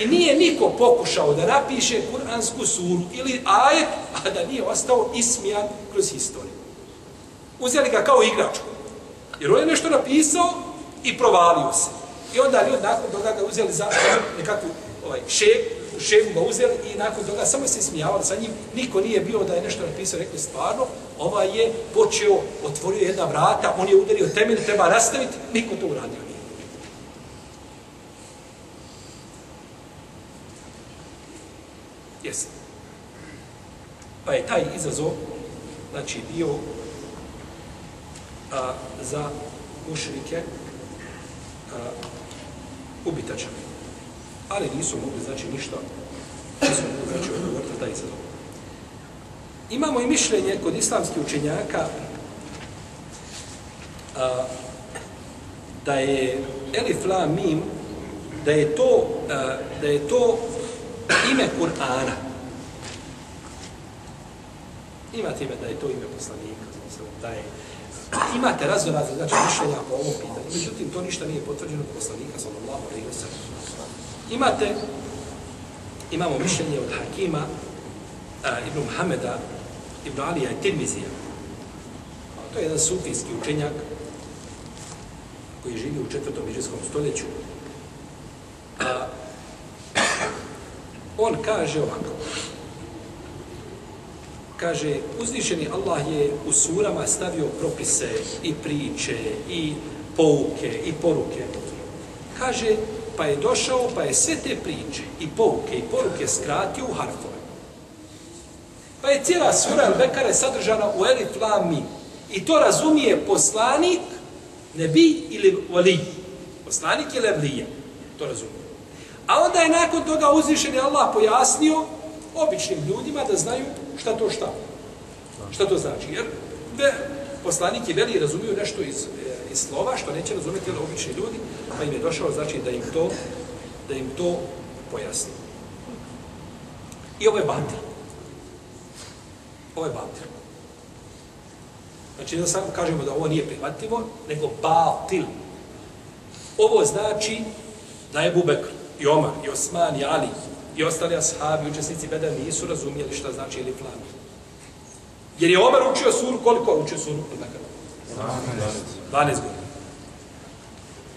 I nije niko pokušao da napiše kuransku suru ili ajet, a da nije ostao ismijan kroz historiju uzeli ga kao igračku. Jer on je nešto napisao i provalio se. I onda ljudi nakon toga ga uzeli za nekakvu ovaj, šeg, šegu ga uzeli i nakon toga samo se smijavali sa njim. Niko nije bio da je nešto napisao, rekli stvarno, ovaj je počeo, otvorio jedna vrata, on je udario temelj, treba nastaviti, niko to uradio nije. Jesi. Pa je taj izazov, znači, bio a, za mušrike a, ubitačan. Ali nisu mogli znači ništa, nisu mogli znači odgovoriti taj izazov. Imamo i mišljenje kod islamskih učenjaka a, da je Elif La Mim da je to a, da je to ime Kur'ana. Imate ime da je to ime poslanika, da je Imate razno razne znači, mišljenja po ovom pitanju. Međutim, to ništa nije potvrđeno od poslanika, sallallahu alaihi wa sallam. Imate, imamo mišljenje od Hakima, a, Ibn Muhameda, Ibn Alija i Tirmizija. To je jedan sufijski učenjak koji živi u četvrtom iđeskom stoljeću. A, on kaže ovako, kaže, uzvišeni Allah je u surama stavio propise i priče i pouke i poruke. Kaže, pa je došao, pa je sve te priče i pouke i poruke skratio u harfove. Pa je cijela sura El-Bekare sadržana u Elif Lami. I to razumije poslanik, nebi ili vali. Poslanik ili evlija. To razumije. A onda je nakon toga uzvišeni Allah pojasnio običnim ljudima da znaju šta to šta. Šta to znači? Jer ve, poslanik je veli razumiju nešto iz, eh, iz slova što neće razumjeti ali obični ljudi, pa im je došao znači da im to da im to pojasni. I ovo je batil. Ovo je batil. Znači, da samo kažemo da ovo nije prihvatljivo, nego batil. Ovo znači da je Bubekr, i Omar, i Osman, i Ali, i ostali ashabi, učesnici Beda nisu razumijeli šta znači ili flami. Jer je Omar učio suru, koliko učio suru? 12 godina.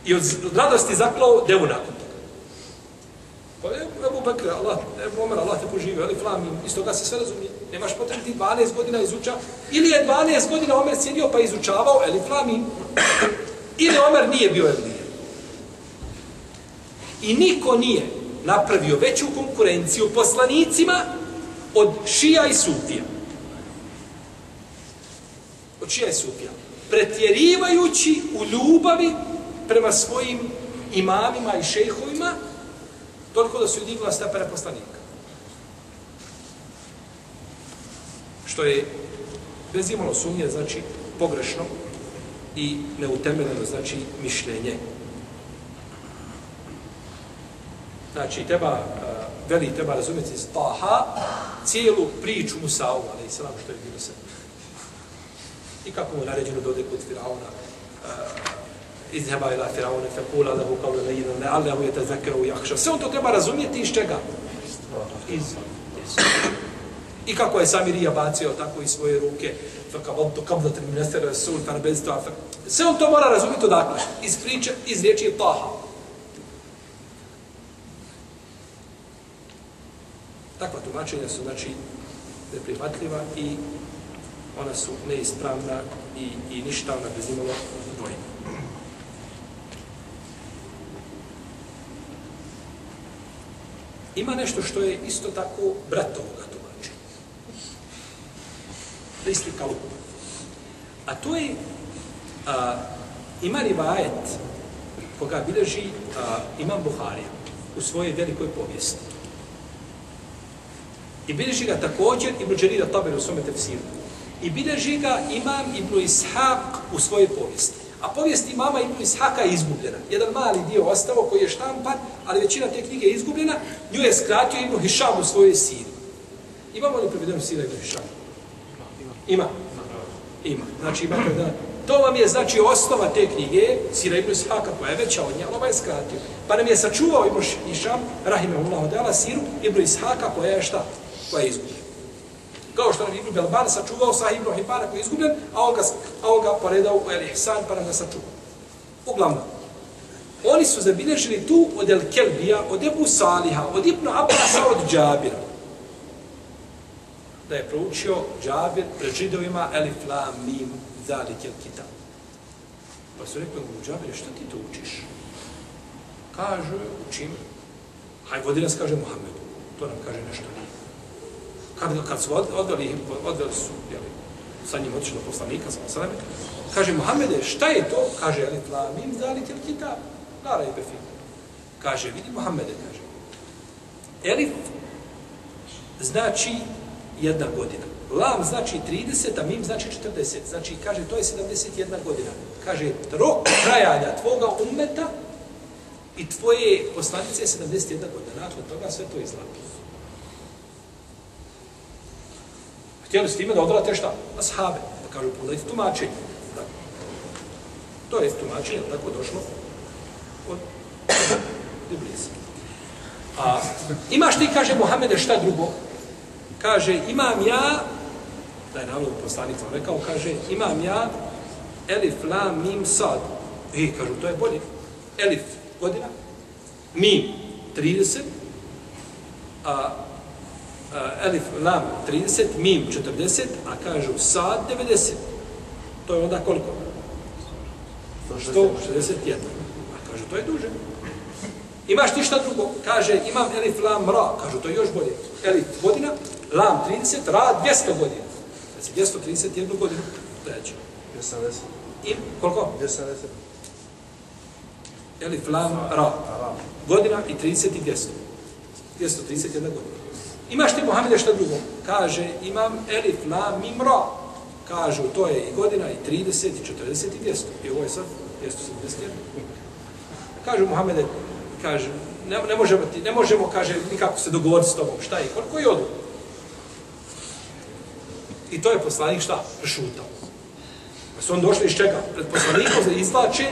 I od radosti zaklao devu nakon toga. Pa, Pa Bekr, Allah, Ebu Omer, Allah te poživio, ali flam, iz toga se sve razumije. Nemaš potrebi ti 12 godina izuča. Ili je 12 godina Omer sjedio pa izučavao, ali flam, ili Omer nije bio Elija. I niko nije napravio veću konkurenciju poslanicima od šija i sufija. Od šija i sufija. Pretjerivajući u ljubavi prema svojim imamima i šejhovima, toliko da su digla stepene poslanika. Što je bez imalo sumnje, znači pogrešno i neutemeljeno, znači mišljenje. Znači, treba, veli, treba razumjeti iz Taha cijelu priču Musa'u, ali i selam što je bilo sve. I kako mu naređeno dode kod Firauna, uh, izheba ila Firauna, fekula lehu kao lejina, ne alehu je te zekeru jahša. Sve on to treba razumjeti iz čega? Iz. I kako je Samirija bacio tako i svoje ruke, fekavabdu kabdat minister sultan bez toa. Sve on to mora razumjeti odakle? Iz priče, iz riječi Taha. Takva tumačenja su, znači, neprihvatljiva i ona su neispravna i, i ništavna bez imalo Ima nešto što je isto tako bratovoga tumačenja. Da isti kao A to je, a, ima rivajet koga bileži a, Imam Buharija u svojoj velikoj povijesti. I bileži ga također Ibn Đerira Taber u svome tefsiru. I bileži ga Imam Ibn Ishaq u svojoj povijesti. A povijest imama Ibn Ishaka je izgubljena. Jedan mali dio ostao koji je štampan, ali većina te knjige je izgubljena. Nju je skratio Ibn Hišam u svojoj siri. Imamo li prevedenu sira Ibn Hišam? Ima. Ima. Znači ima prevedena. To vam je znači osnova te knjige, Sira Ibn Ishaka, koja je veća od nje, ali ovaj je skratio. Pa nam je sačuvao Ibn Hišam, Rahimahullah, dala siru Ibn Ishaka, koja je šta? koja je izgubljena. Kao što nam Ibn Belban sačuvao sa Ibn Hibana koji je izgubljen, a on ga, a on ga poredao u El Ihsan pa nam ga sačuvao. Uglavnom, oni su zabilježili tu od El Kelbija, od Ebu Saliha, od Ibn Abbasa, od Džabira. Da je proučio Džabir pred židovima Elif La Mim Zalik El Kitab. Pa su rekli mu, Džabir, što ti to učiš? Kaže, učim. Haj, vodi nas, kaže Muhammedu. To nam kaže nešto nije. Kad, kad su odveli, odveli su, jeli, sa njim otišli do poslanika, sa Osaleme, kaže, Muhammede, šta je to? Kaže, ali tla, mim zali kitab, lara i befim. Kaže, vidi Muhammede, kaže, Elif znači jedna godina. Lam znači 30, a mim znači 40. Znači, kaže, to je 71 godina. Kaže, rok trajanja tvoga ummeta i tvoje poslanice je 71 godina. Nakon toga sve to izlapi. Htjeli s time da odvrate šta? Ashabe. Da kažu, pa pogledajte tumačenje. Tako. To je tumačenje, tako došlo od Iblisa. A imaš ti, kaže Mohamede, šta drugo? Kaže, imam ja, da je navod poslanik vam rekao, kaže, imam ja Elif, Lam, Mim, Sad. I kažu, to je bolje. Elif, godina, Mim, 30, a Elif, Lam, 30, Mim, 40, a kažu Sad, 90. To je onda koliko? 161. A kažu, to je duže. Imaš ti šta drugo? Kaže, imam elif, lam, ra. Kažu, to je još bolje. Elif, godina, lam, 30, ra, 200 godina. Znači, 231 godinu. Treće. 210. I koliko? 210. Elif, lam, ra. Godina i 30 i 200. 231 godina. Imaš ti, Mohamede, što drugo? Kaže, imam elif, la, mim, ra. Kažu, to je i godina, i 30, i 40, i 200. I ovo je sad 271. Kažu, Mohamede, kaže, ne, ne, možemo, ti, ne možemo, kaže, nikako se dogovoriti s tobom. Šta je? Koliko je odu? I to je poslanik šta? Prešutao. Pa su on došli iz čega? Pred poslanikom za izlače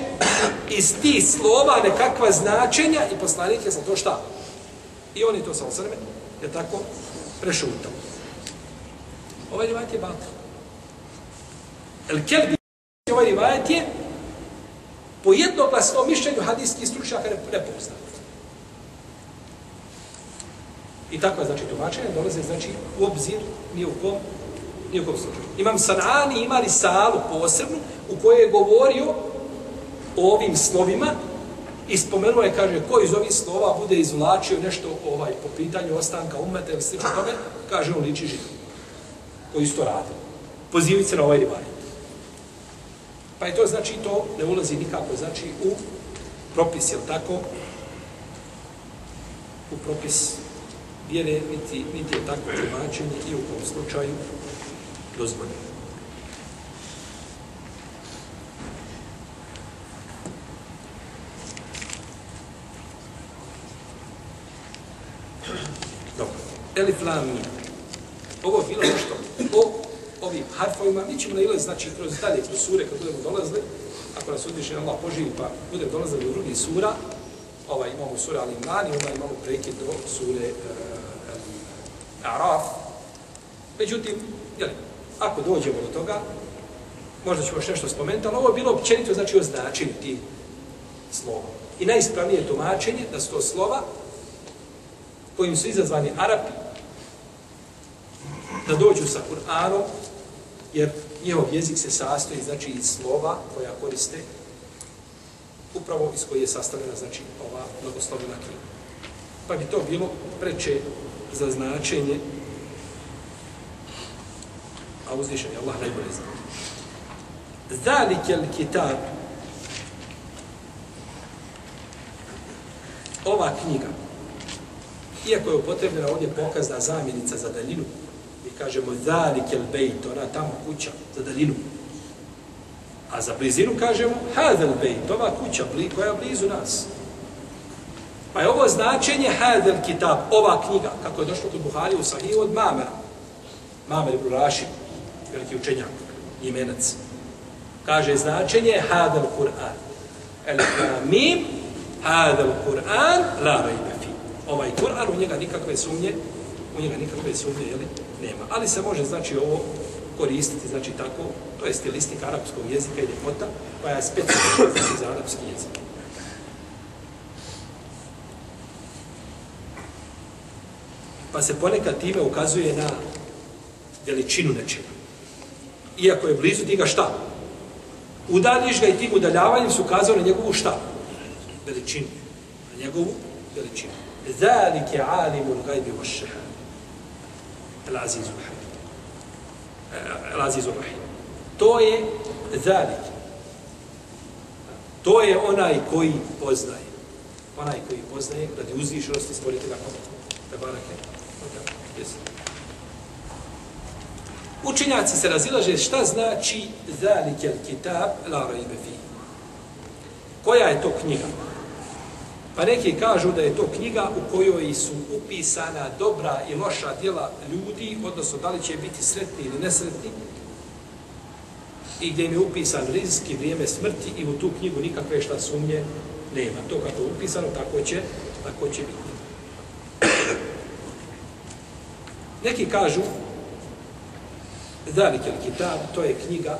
iz tih slova nekakva značenja i poslanik je za to šta? I on je to sa osrme, je tako, prešutao. Ovaj rivajet je batal. El Kelbi, ovaj rivajet je po jednoglasnom mišljenju hadijskih stručnjaka nepoznat. I tako je, znači, tumačenje dolaze, znači, u obzir, ni u kom, ni u kom slučaju. Imam Sanani imali salu posebnu u kojoj je govorio o ovim slovima i spomenuo je, kaže, ko iz ovih slova bude izvlačio nešto ovaj, po pitanju ostanka umeta ili slično tome, kaže, on liči židu. Koji isto radi. Pozivit se na ovaj rivaj. Pa je to znači, to ne ulazi nikako, znači, u propis, jel tako? U propis vjere, niti, niti je tako tumačenje i u kom slučaju dozvoljeno. Dobro. Elif lam mim. Ovo je bilo nešto o ovim harfovima. Mi ćemo nailaziti, znači, kroz dalje, kroz sure, kad budemo dolazili, ako nas uzviše Allah poživi, pa budemo dolazili u drugi sura, ovaj, imamo sura Al-Imran i onda imamo prekid do sure eh, uh, Araf. Međutim, jel, ako dođemo do toga, možda ćemo još nešto spomenuti, ali ovo je bilo općenito, znači, o značenju tih slova. I najispravnije tumačenje da su to slova kojim su izazvani Arapi da dođu sa Kur'anom, jer njihov jezik se sastoji, znači, iz slova koja koriste upravo iz koje je sastavljena, znači, ova blagoslovena knjiga. Pa bi to bilo preče za značenje, a uzvišen je Allah najbolje zna. Zalikel kitab, ova knjiga, iako je upotrebljena ovdje pokazna zamjenica za daljinu, mi kažemo zalik el bejt, ona tamo kuća za daljinu, A za blizinu kažemo hadel bejt, ova kuća bli, koja je blizu nas. Pa je ovo značenje hadel kitab, ova knjiga, kako je došlo kod Buhari u Sahiju od Mamera. Mamer ibn Rašim, veliki učenjak, imenac. Kaže značenje hadel Kur'an. El-Kamim, hadel Kur'an la rejbe. Ovaj Kur'an, u njega nikakve sumnje, u njega nikakve sumnje, jeli, nema. Ali se može, znači, ovo koristiti, znači tako, to je stilistika arapskog jezika i ljepota, koja je specifična znači, za arapski jezik. Pa se ponekad time ukazuje na veličinu nečega. Iako je blizu, ti ga šta? Udaljiš ga i tim udaljavanjem se ukazao na njegovu šta? Veličinu. Na njegovu veličinu. Zalike alimul gajbi wa šehad. El azizu Al-Azizu Rahim. To je zalik. To je onaj koji poznaje. Onaj koji poznaje, da ti uzvišenosti stvorite ga kod. Jesi. Učenjaci se razilaže šta znači zalikel kitab la rajbe fi. Koja je to knjiga? Pa neki kažu da je to knjiga u kojoj su upisana dobra i loša djela ljudi, odnosno da li će biti sretni ili nesretni, i gdje im je upisan rizik i vrijeme smrti i u tu knjigu nikakve šta sumnje nema. To kako je upisano, tako će, tako će biti. Neki kažu Zalik el Kitab, to je knjiga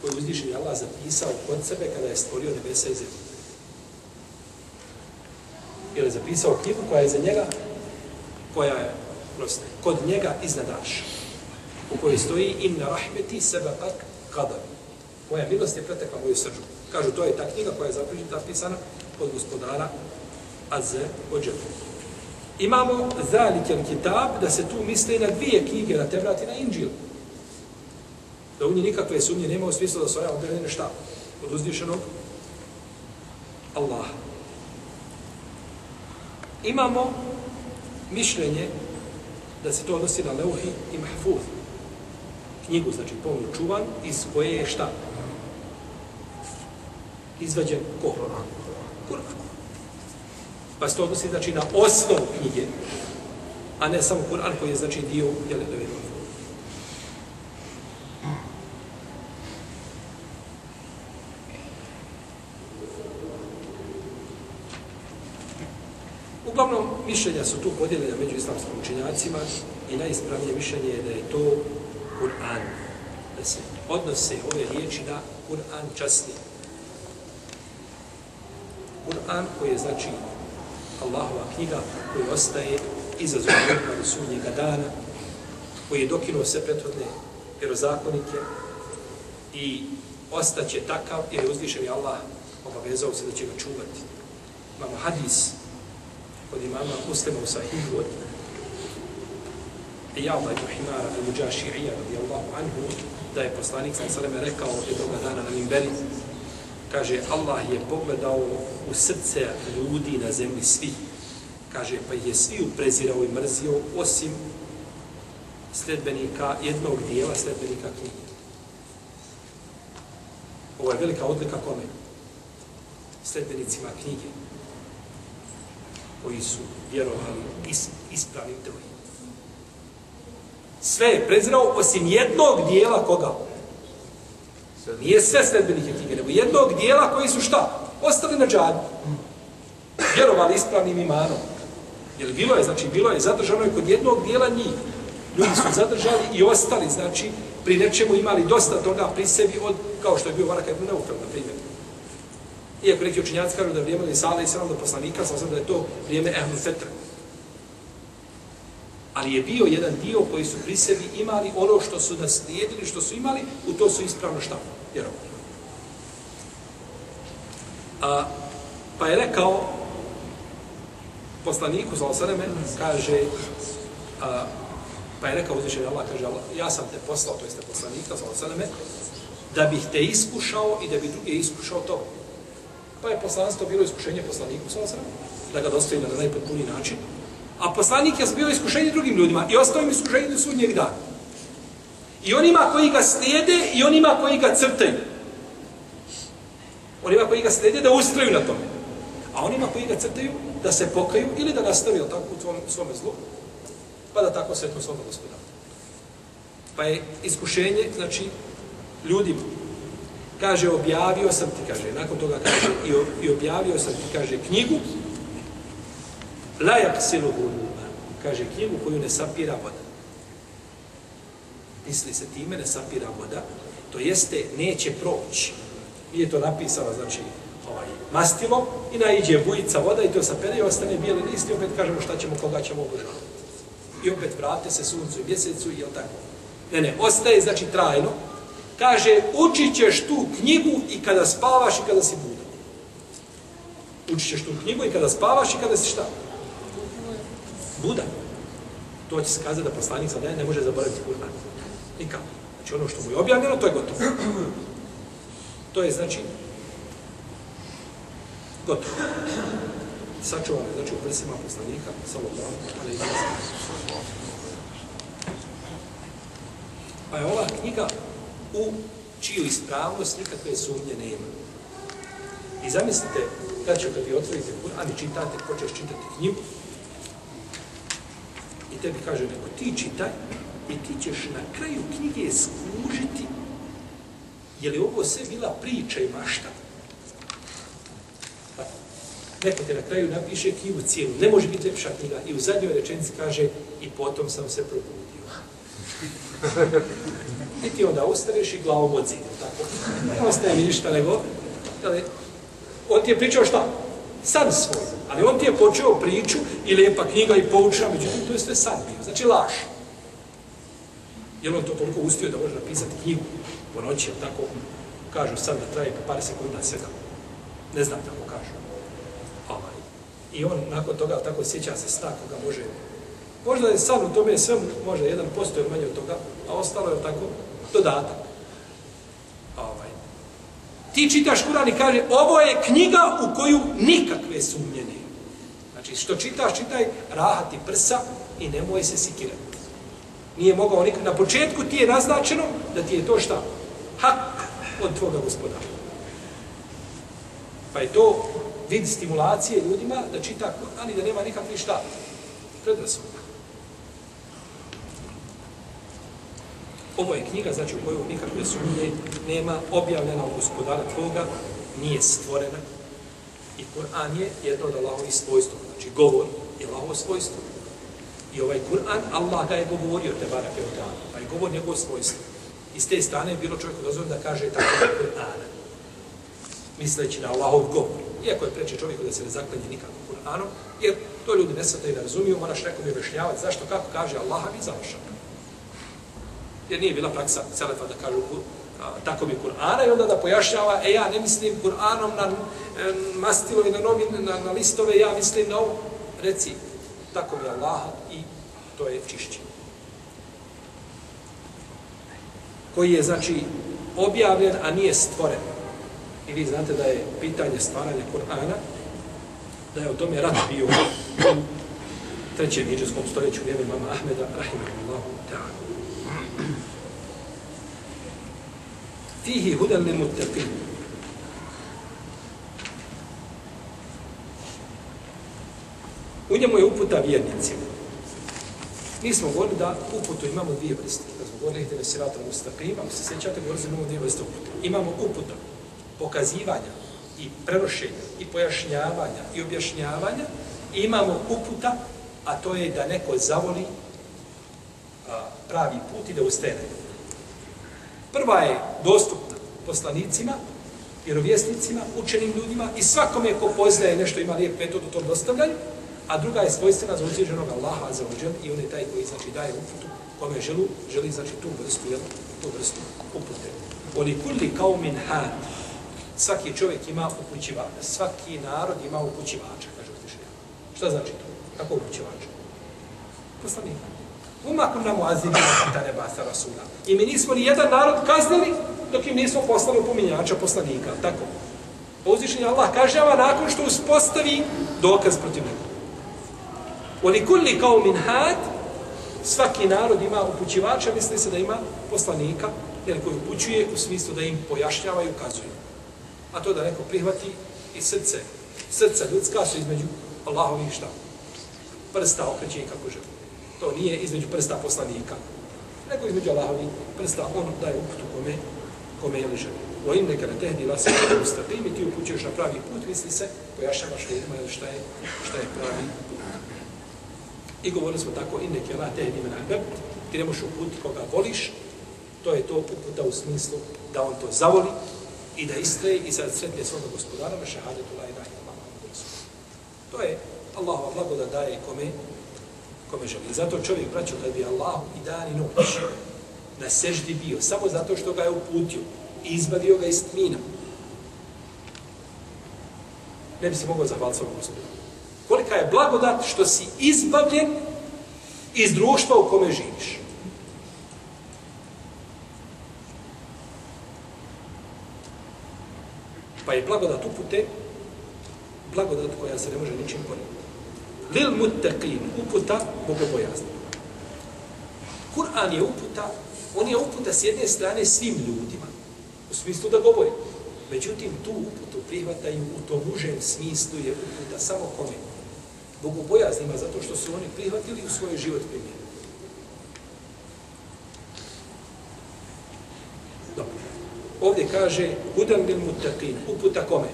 koju je Allah zapisao kod sebe kada je stvorio nebesa i zemlju. Ili zapisao knjigu koja je za njega, koja je proste, kod njega iznad Arša, u kojoj stoji inna rahmeti seba pak kadar. Moja milost je pretekla moju srđu. Kažu, to je ta knjiga koja je zapisana od gospodara Azze Ođebu. Imamo zalikel Kitab, da se tu misli na dvije knjige, na Tevrat i na Inđil da u njih nikakve sumnje nema u smislu da su one objavljene šta? Od uzvišenog Allah. Imamo mišljenje da se to odnosi na Leuhi i Mahfuz. Knjigu, znači pomno čuvan, iz koje je šta? Izvađen ko? Kur'an. Pa se to odnosi znači na osnovu knjige, a ne samo Kur'an koji je znači dio jel, Leuhi Uglavnom, mišljenja su tu podijeljena među islamskim učinjacima i najispravnije mišljenje je da je to Kur'an. Da se odnose ove riječi na Kur'an časni. Kur'an koji je znači Allahova knjiga koji ostaje izazov do sunnjega dana, koji je dokinuo sve prethodne vjerozakonike i ostaće takav jer je uzvišen Allah obavezao se da će ga čuvati. Imamo hadis od imama muslima u sahihu od Iyada ibn Himara al Mujaši'ija radijallahu anhu da je poslanik sa saleme rekao jednoga dana na Mimberi kaže Allah je pogledao u srce ljudi na zemlji svi. Kaže pa je svi uprezirao i mrzio osim sledbenika jednog dijela sledbenika knjige. Ovo je velika odlika kome? Sledbenicima knjige koji su vjerovali is, ispravim teorijom. Sve je prezirao osim jednog dijela koga? Nije sve sredbenike knjige, nego jednog dijela koji su šta? Ostali na džadu. Vjerovali ispravnim imanom. Jer bilo je, znači bilo je zadržano je kod jednog dijela njih. Ljudi su zadržali i ostali, znači pri nečemu imali dosta toga pri sebi od, kao što je bio Varaka ibn Neufel, na primjer. Iako neki učinjaci kažu da je vrijeme Lisala i Sala do poslanika, sam sam da je to vrijeme Ehlu Fetra. Ali je bio jedan dio koji su pri sebi imali ono što su naslijedili, što su imali, u to su ispravno šta? Vjerovali. A, pa je rekao poslaniku, sa osademe, kaže, a, pa je rekao uzvišenje Allah, kaže Allah, ja sam te poslao, to jeste poslanika, sa osademe, da bih te iskušao i da bi druge iskušao to. Pa je poslanstvo bilo iskušenje poslaniku, sa osram, da ga dostavi na najpotpuni način. A poslanik je bio iskušenje drugim ljudima i ostao im iskušenje do sudnjeg dana. I onima koji ga slijede i onima koji ga crtaju. Onima koji ga slijede da ustraju na tome. A onima koji ga crtaju da se pokaju ili da nastavi tako u tvom, svome zlu, pa da tako sretno svome gospodaru. Pa je iskušenje, znači, ljudima kaže, objavio sam ti, kaže, nakon toga kaže, i, i objavio sam ti, kaže, knjigu, lajak silu kaže, knjigu koju ne sapira voda. Misli se time, ne sapira voda, to jeste, neće proći. Nije to napisala, znači, ovaj, mastilo, i naiđe bujica voda i to sapere i ostane bijeli list i opet kažemo šta ćemo, koga ćemo obožavati. I opet vrate se suncu i mjesecu i je tako. Ne, ne, ostaje, znači, trajno, kaže, učit ćeš tu knjigu i kada spavaš i kada si budan. Učit ćeš tu knjigu i kada spavaš i kada si šta? Budan. To će se kazati da poslanik sa ne može zaboraviti Kur'an. Nikako. Znači ono što mu je objavljeno, to je gotovo. To je znači gotovo. Sačuvano, znači u prsima poslanika, sallallahu alaihi wa sallam. Pa je ova knjiga u čiju ispravnost nikakve sumnje nema. I zamislite, kad će kad vi otvorite Kur'an i čitate, počeš čitati knjigu, i tebi kaže neko, ti čitaj, i ti ćeš na kraju knjige skužiti je li ovo sve bila priča i mašta. Tako. neko te na kraju napiše knjigu cijelu, ne može biti lepša knjiga, i u zadnjoj rečenici kaže, i potom sam se probudio. I ti onda ustaneš i glavom od tako. Ne ostaje mi ništa nego, ali, on ti je pričao šta? San svoj. Ali on ti je počeo priču i lijepa knjiga i poučava, međutim, to je sve san bio. Znači, laž. Je on to toliko ustio da može napisati knjigu po noći, tako kažu sad da traje par sekunda svega. Ne znam tako kažu. Ovaj. I on nakon toga tako sjeća se sna koga može Možda je san u tome svemu, možda jedan posto ili manje od toga, a ostalo je tako dodatak. Ovaj. Ti čitaš Kur'an i kaže, ovo je knjiga u koju nikakve sumnje nema. Znači, što čitaš, čitaj, rahati prsa i nemoj se sikirati. Nije mogao nikad. Na početku ti je naznačeno da ti je to šta? Hak od tvoga gospodara. Pa je to vid stimulacije ljudima da čita Kur'an i da nema nikakvih šta. Predrasuda. Ovo je knjiga, znači u kojoj nikakve sumnje nema objavljena od gospodara tvoga, nije stvorena. I Kur'an je jedno od Allahovi svojstva. Znači govor je Allahovo svojstvo. I ovaj Kur'an, Allah ga je govorio, te barake od dana, pa je govor njegov svojstvo. I s te strane je bilo čovjeku dozvoljeno da kaže tako da Kur'an, misleći na Allahov govor. Iako je preče čovjeku da se ne zaklenje nikako Kur'anom, jer to ljudi ne sada i ne razumiju, moraš nekom je objašnjavati zašto, kako kaže Allah, i završao. Jer nije bila praksa Selefa da kažu a, tako mi Kur'ana i onda da pojašnjava, e ja ne mislim Kur'anom na e, mastilo i na, novi, na, na listove, ja mislim na ovo. Reci, tako mi Allah i to je čišće. Koji je, znači, objavljen, a nije stvoren. I vi znate da je pitanje stvaranja Kur'ana, da je o tome rat bio u trećem iđeskom stoljeću vrijeme mama Ahmeda, rahimahullahu ta'ala. Fihi hudan li muttaqin. U njemu je uputa vjernicima. Mi smo govorili da uputu imamo dvije vrste. Kad smo govorili da se rata mustaqim, ako se sjećate, govorili da imamo dvije vrste upute. Imamo uputa pokazivanja i prenošenja i pojašnjavanja i objašnjavanja. I imamo uputa, a to je da neko zavoli a, pravi put i da ustaje na Prva je dostupna poslanicima, vjerovjesnicima, učenim ljudima i svakome ko poznaje nešto ima lijep metod u tom dostavljanju, a druga je svojstvena za uzježenog Allaha za uđel i on je taj koji znači daje uputu kome želu, želi znači tu vrstu, jel, tu vrstu upute. Oni kulli kao min had, svaki čovjek ima upućivača, svaki narod ima upućivača, kaže uzvišenja. Šta znači to? Kako upućivača? Poslanika. Umakom nam uazini da ne basa rasula. I mi nismo ni jedan narod kaznili dok im nismo poslali upominjača poslanika. Tako. Uzvišenje Allah kažava nakon što uspostavi dokaz protiv njega. Oni kulli kao min had, svaki narod ima upućivača, misli se da ima poslanika, jer koji upućuje u smislu da im pojašnjava i ukazuje. A to da neko prihvati i srce, srca ljudska su između Allahovih šta? Prsta okreće i kako želi. To nije između prsta poslanika, nego između Allahovi prsta, on daje uputu kome, kome je ližen. O im neka ne tehdi vas u ustatim i ti upućuješ na pravi put, misli se, pojašavaš ljudima šta je, šta je pravi put. I govorili smo tako, in neke la tehdi men albeb, ti ne možeš uputiti koga voliš, to je to uputa u smislu da on to zavoli i da istraje i sad sretne svoga gospodara na šahadetu la ilaha ila To je Allahova blagoda daje kome, kome želi. Zato čovjek, braćo, kad bi Allah i dan i noć na seždi bio, samo zato što ga je uputio i izbavio ga iz tmina, ne bi se mogao zahvaliti svom gospodinu. Kolika je blagodat što si izbavljen iz društva u kome živiš. Pa je blagodat upute, blagodat koja se ne može ničim ponijeti. Lil muttaqin, uputa bogobojazni. Kur'an je uputa On je uputa s jedne strane svim ljudima, u smislu da govori. Međutim, tu uputu prihvataju u tom užem smislu je uputa samo kome? Bogobojaznima, zato što su oni prihvatili u svoj život primjer. Dobro. Ovdje kaže, hudan bil muttaqin, uputa kome?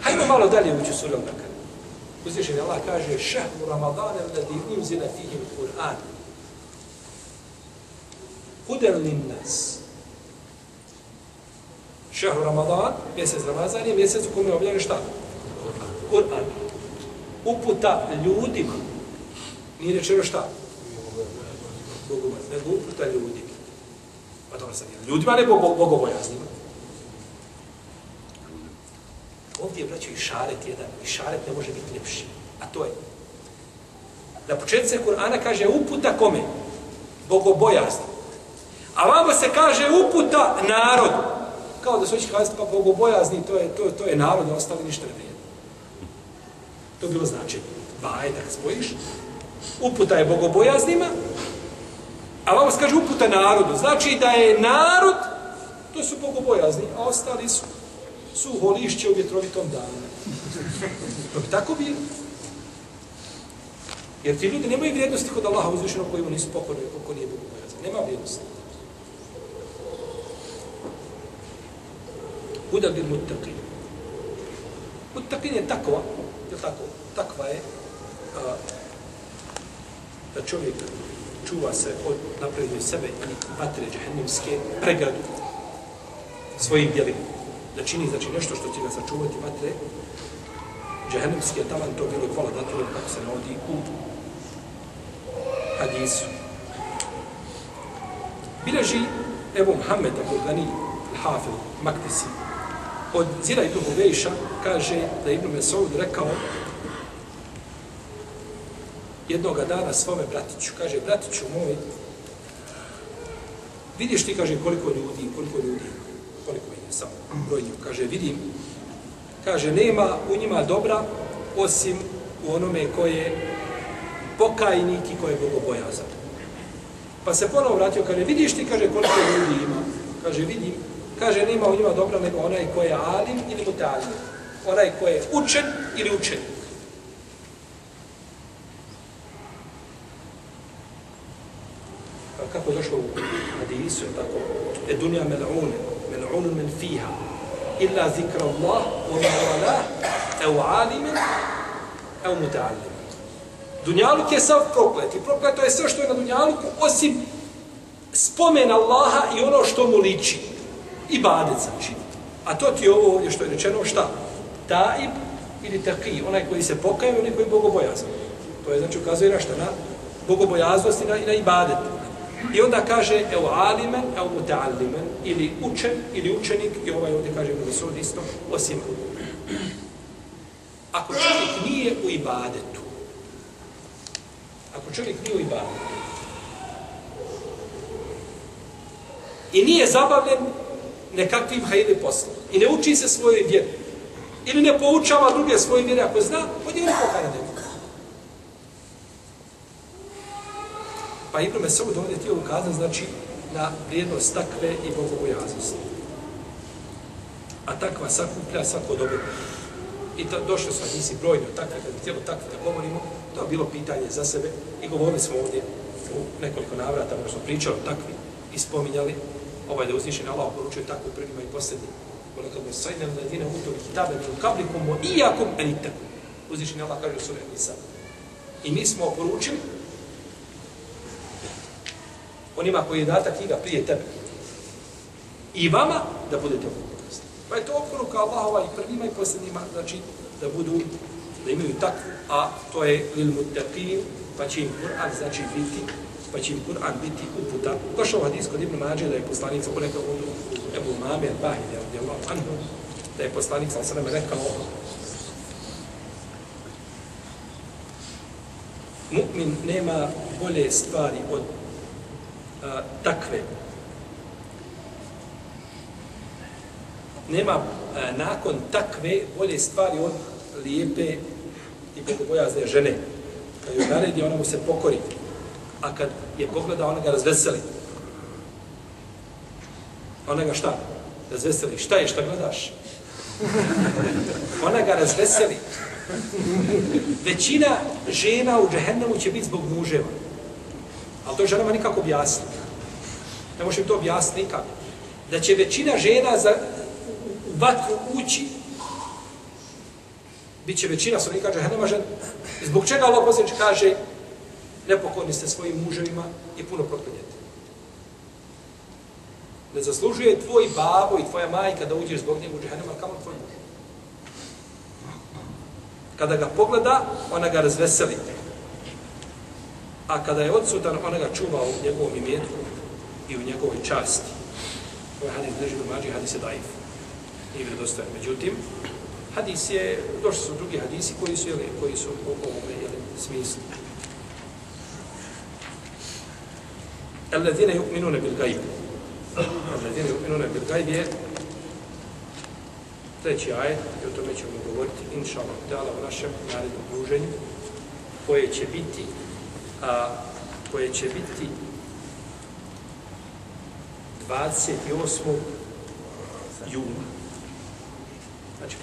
Hajmo malo dalje ući u suru Al-Bakar. Uzvišen Allah kaže, šehru Ramadana ladi unzila fihim Kur'an. Hudan lin nas. Šehru Ramadan, mjesec Ramazan je mjesec u kome je objavljen šta? Kur'an. Uputa ljudima. Nije rečeno šta? Bogoma, nego uputa ljudima. Pa dobro sad, ljudima ne bogobojaznima. Ovdje je braćo i šaret jedan, i šaret ne može biti ljepši. A to je, na početce Kur'ana kaže uputa kome? Bogobojazni. A vamo se kaže uputa narodu. Kao da se hoće kazati, pa bogobojazni, to je, to, to je narod, a ostali ništa ne vrijedi. To bilo bilo značenje. Vaj, da spojiš. Uputa je bogobojaznima, a vamo se kaže uputa narodu. Znači da je narod, to su bogobojazni, a ostali su suho lišće u vjetrovitom danu. To bi tako bilo. Jer ti ljudi nemaju vrijednosti kod Allaha uzvišeno koji nisu pokorni, kako nije Bogu bojazan. Nema vrijednosti. Huda bil muttaqin. Muttaqin je takva, je tako? Takva je a, da čovjek čuva se od naprednje sebe i vatre džahennimske pregradu svojim djelima da čini znači nešto što će ga sačuvati vatre džehennemski je tavan to bilo hvala datorom kako se navodi u hadisu. Bileži Ebu Muhammed Abu Gani Hafil Maktisi od Zira ibn Huvejša kaže da Ibn Mesaud rekao jednoga dana svome bratiću, kaže, bratiću moj, vidiš ti, kaže, koliko ljudi, koliko ljudi, sa je kaže, vidim, kaže, nema u njima dobra, osim u onome koje pokajnik i koje je bogobojazan. Pa se ponovo vratio, kaže, vidiš ti, kaže, koliko ljudi ima, kaže, vidim, kaže, nema u njima dobra nego onaj koji je alim ili mutalim, onaj koji je učen ili učenik. Pa kako je došlo u hadisu, tako, e dunja mel'une, mel'une men fiha, illa zikra Allah, u na'ala, e u alimen, e u muta'alim. Dunjaluk je sav proklet i prokleto je sve što je na Dunjaluku, osim spomen Allaha i ono što mu liči. I badet znači. A to ti je ovo je što je rečeno šta? Taib ili taqi, onaj koji se pokaje, onaj koji je bogobojazan. To je znači ukazuje na šta? Na bogobojaznost i na, i na ibadet. I onda kaže evo alimen, evo muta'allimen, ili učen, ili učenik, i ovaj ovdje kaže u Mesud isto, osim. Ako čovjek nije u ibadetu, ako čovjek nije u ibadetu, i nije zabavljen nekakvim hajde poslom, i ne uči se svoje vjere, ili ne poučava druge svoje vjere, ako zna, on je ne Pa Ibn Mesud ovdje ti ukazati, znači, na vrijednost takve i bogobojaznosti. A takva sakuplja svako dobro. I to, došli su nisi brojni od takve, kad bi htjelo takve da govorimo, to je bilo pitanje za sebe i govorili smo ovdje u nekoliko navrata, možda smo pričali o takvi i spominjali ovaj da uzvišen Allah poručuje takvu prvima i posljednjima. Ono kad mu sajnem da jedine utovi kitabe mi u kablikum o ijakom enitakum. Uzvišen Allah kaže u suri Nisa. I mi smo poručili onima koji je data knjiga prije tebe. I vama da budete opokonosti. Pa je to oporuka Allahova i prvima i posljednjima, znači da budu, da imaju takvu, a to je lil mutaqin, pa će im Kur'an znači biti, pa će im Kur'an biti uputa. Došao u hadis kod Ibn Mađe da je poslanica u rekao u Ebu Mame, Bahid, je Allah, anhu, da je poslanik, sam sam rekao, mu'min nema bolje stvari od a, takve. Nema a, nakon takve bolje stvari od lijepe i bogobojazne žene. Kad joj naredi, ona mu se pokori. a kad je pogleda, ona ga razveseli. Ona ga šta? Razveseli. Šta je, šta gledaš? Ona ga razveseli. Većina žena u džehennemu će biti zbog muževa. Ali to ženama nikako objasniti. Ne može im to objasniti nikako. Da će većina žena za, u vatru ući Biće većina stanovnika džehennema žena. Zbog čega Allah posljednič kaže nepokorni ste svojim muževima i puno proklinjete. Ne zaslužuje tvoj babo i tvoja majka da uđeš zbog njega u džehennema, kamo tvoj muž. Kada ga pogleda, ona ga razveseli. A kada je odsutan, ona ga čuva u njegovom imetku i u njegovoj časti. Ovo je hadis drži domađi, hadis je daif. Nije vredostojan. Međutim, hadis je, došli su drugi hadisi koji su, jeli, koji su u ovome jeli, smislu. Alladine yu'minuna bil gajb. Alladine yu'minuna bil gajb je treći ajet, i o tome ćemo govoriti, inša Allah, u našem narednom druženju, koje će biti, a, koje će biti 28. juna. Znači,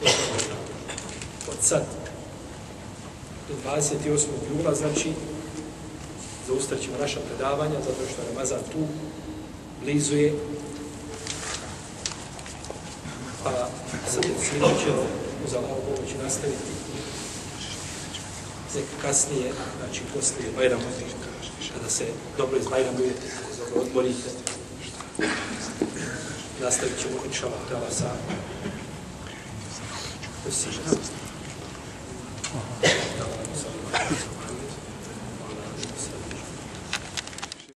od sad do 28. jula, znači, zaustat naša predavanja, zato što je Ramazan tu, blizu je, pa sad je sljedeće, uz Allahovu pomoć nastaviti se kasnije, znači poslije Bajram kada se dobro iz Bajram budete, ako dobro odmorite, nastavit ćemo inšala htjela sa osjećanstvom. Hvala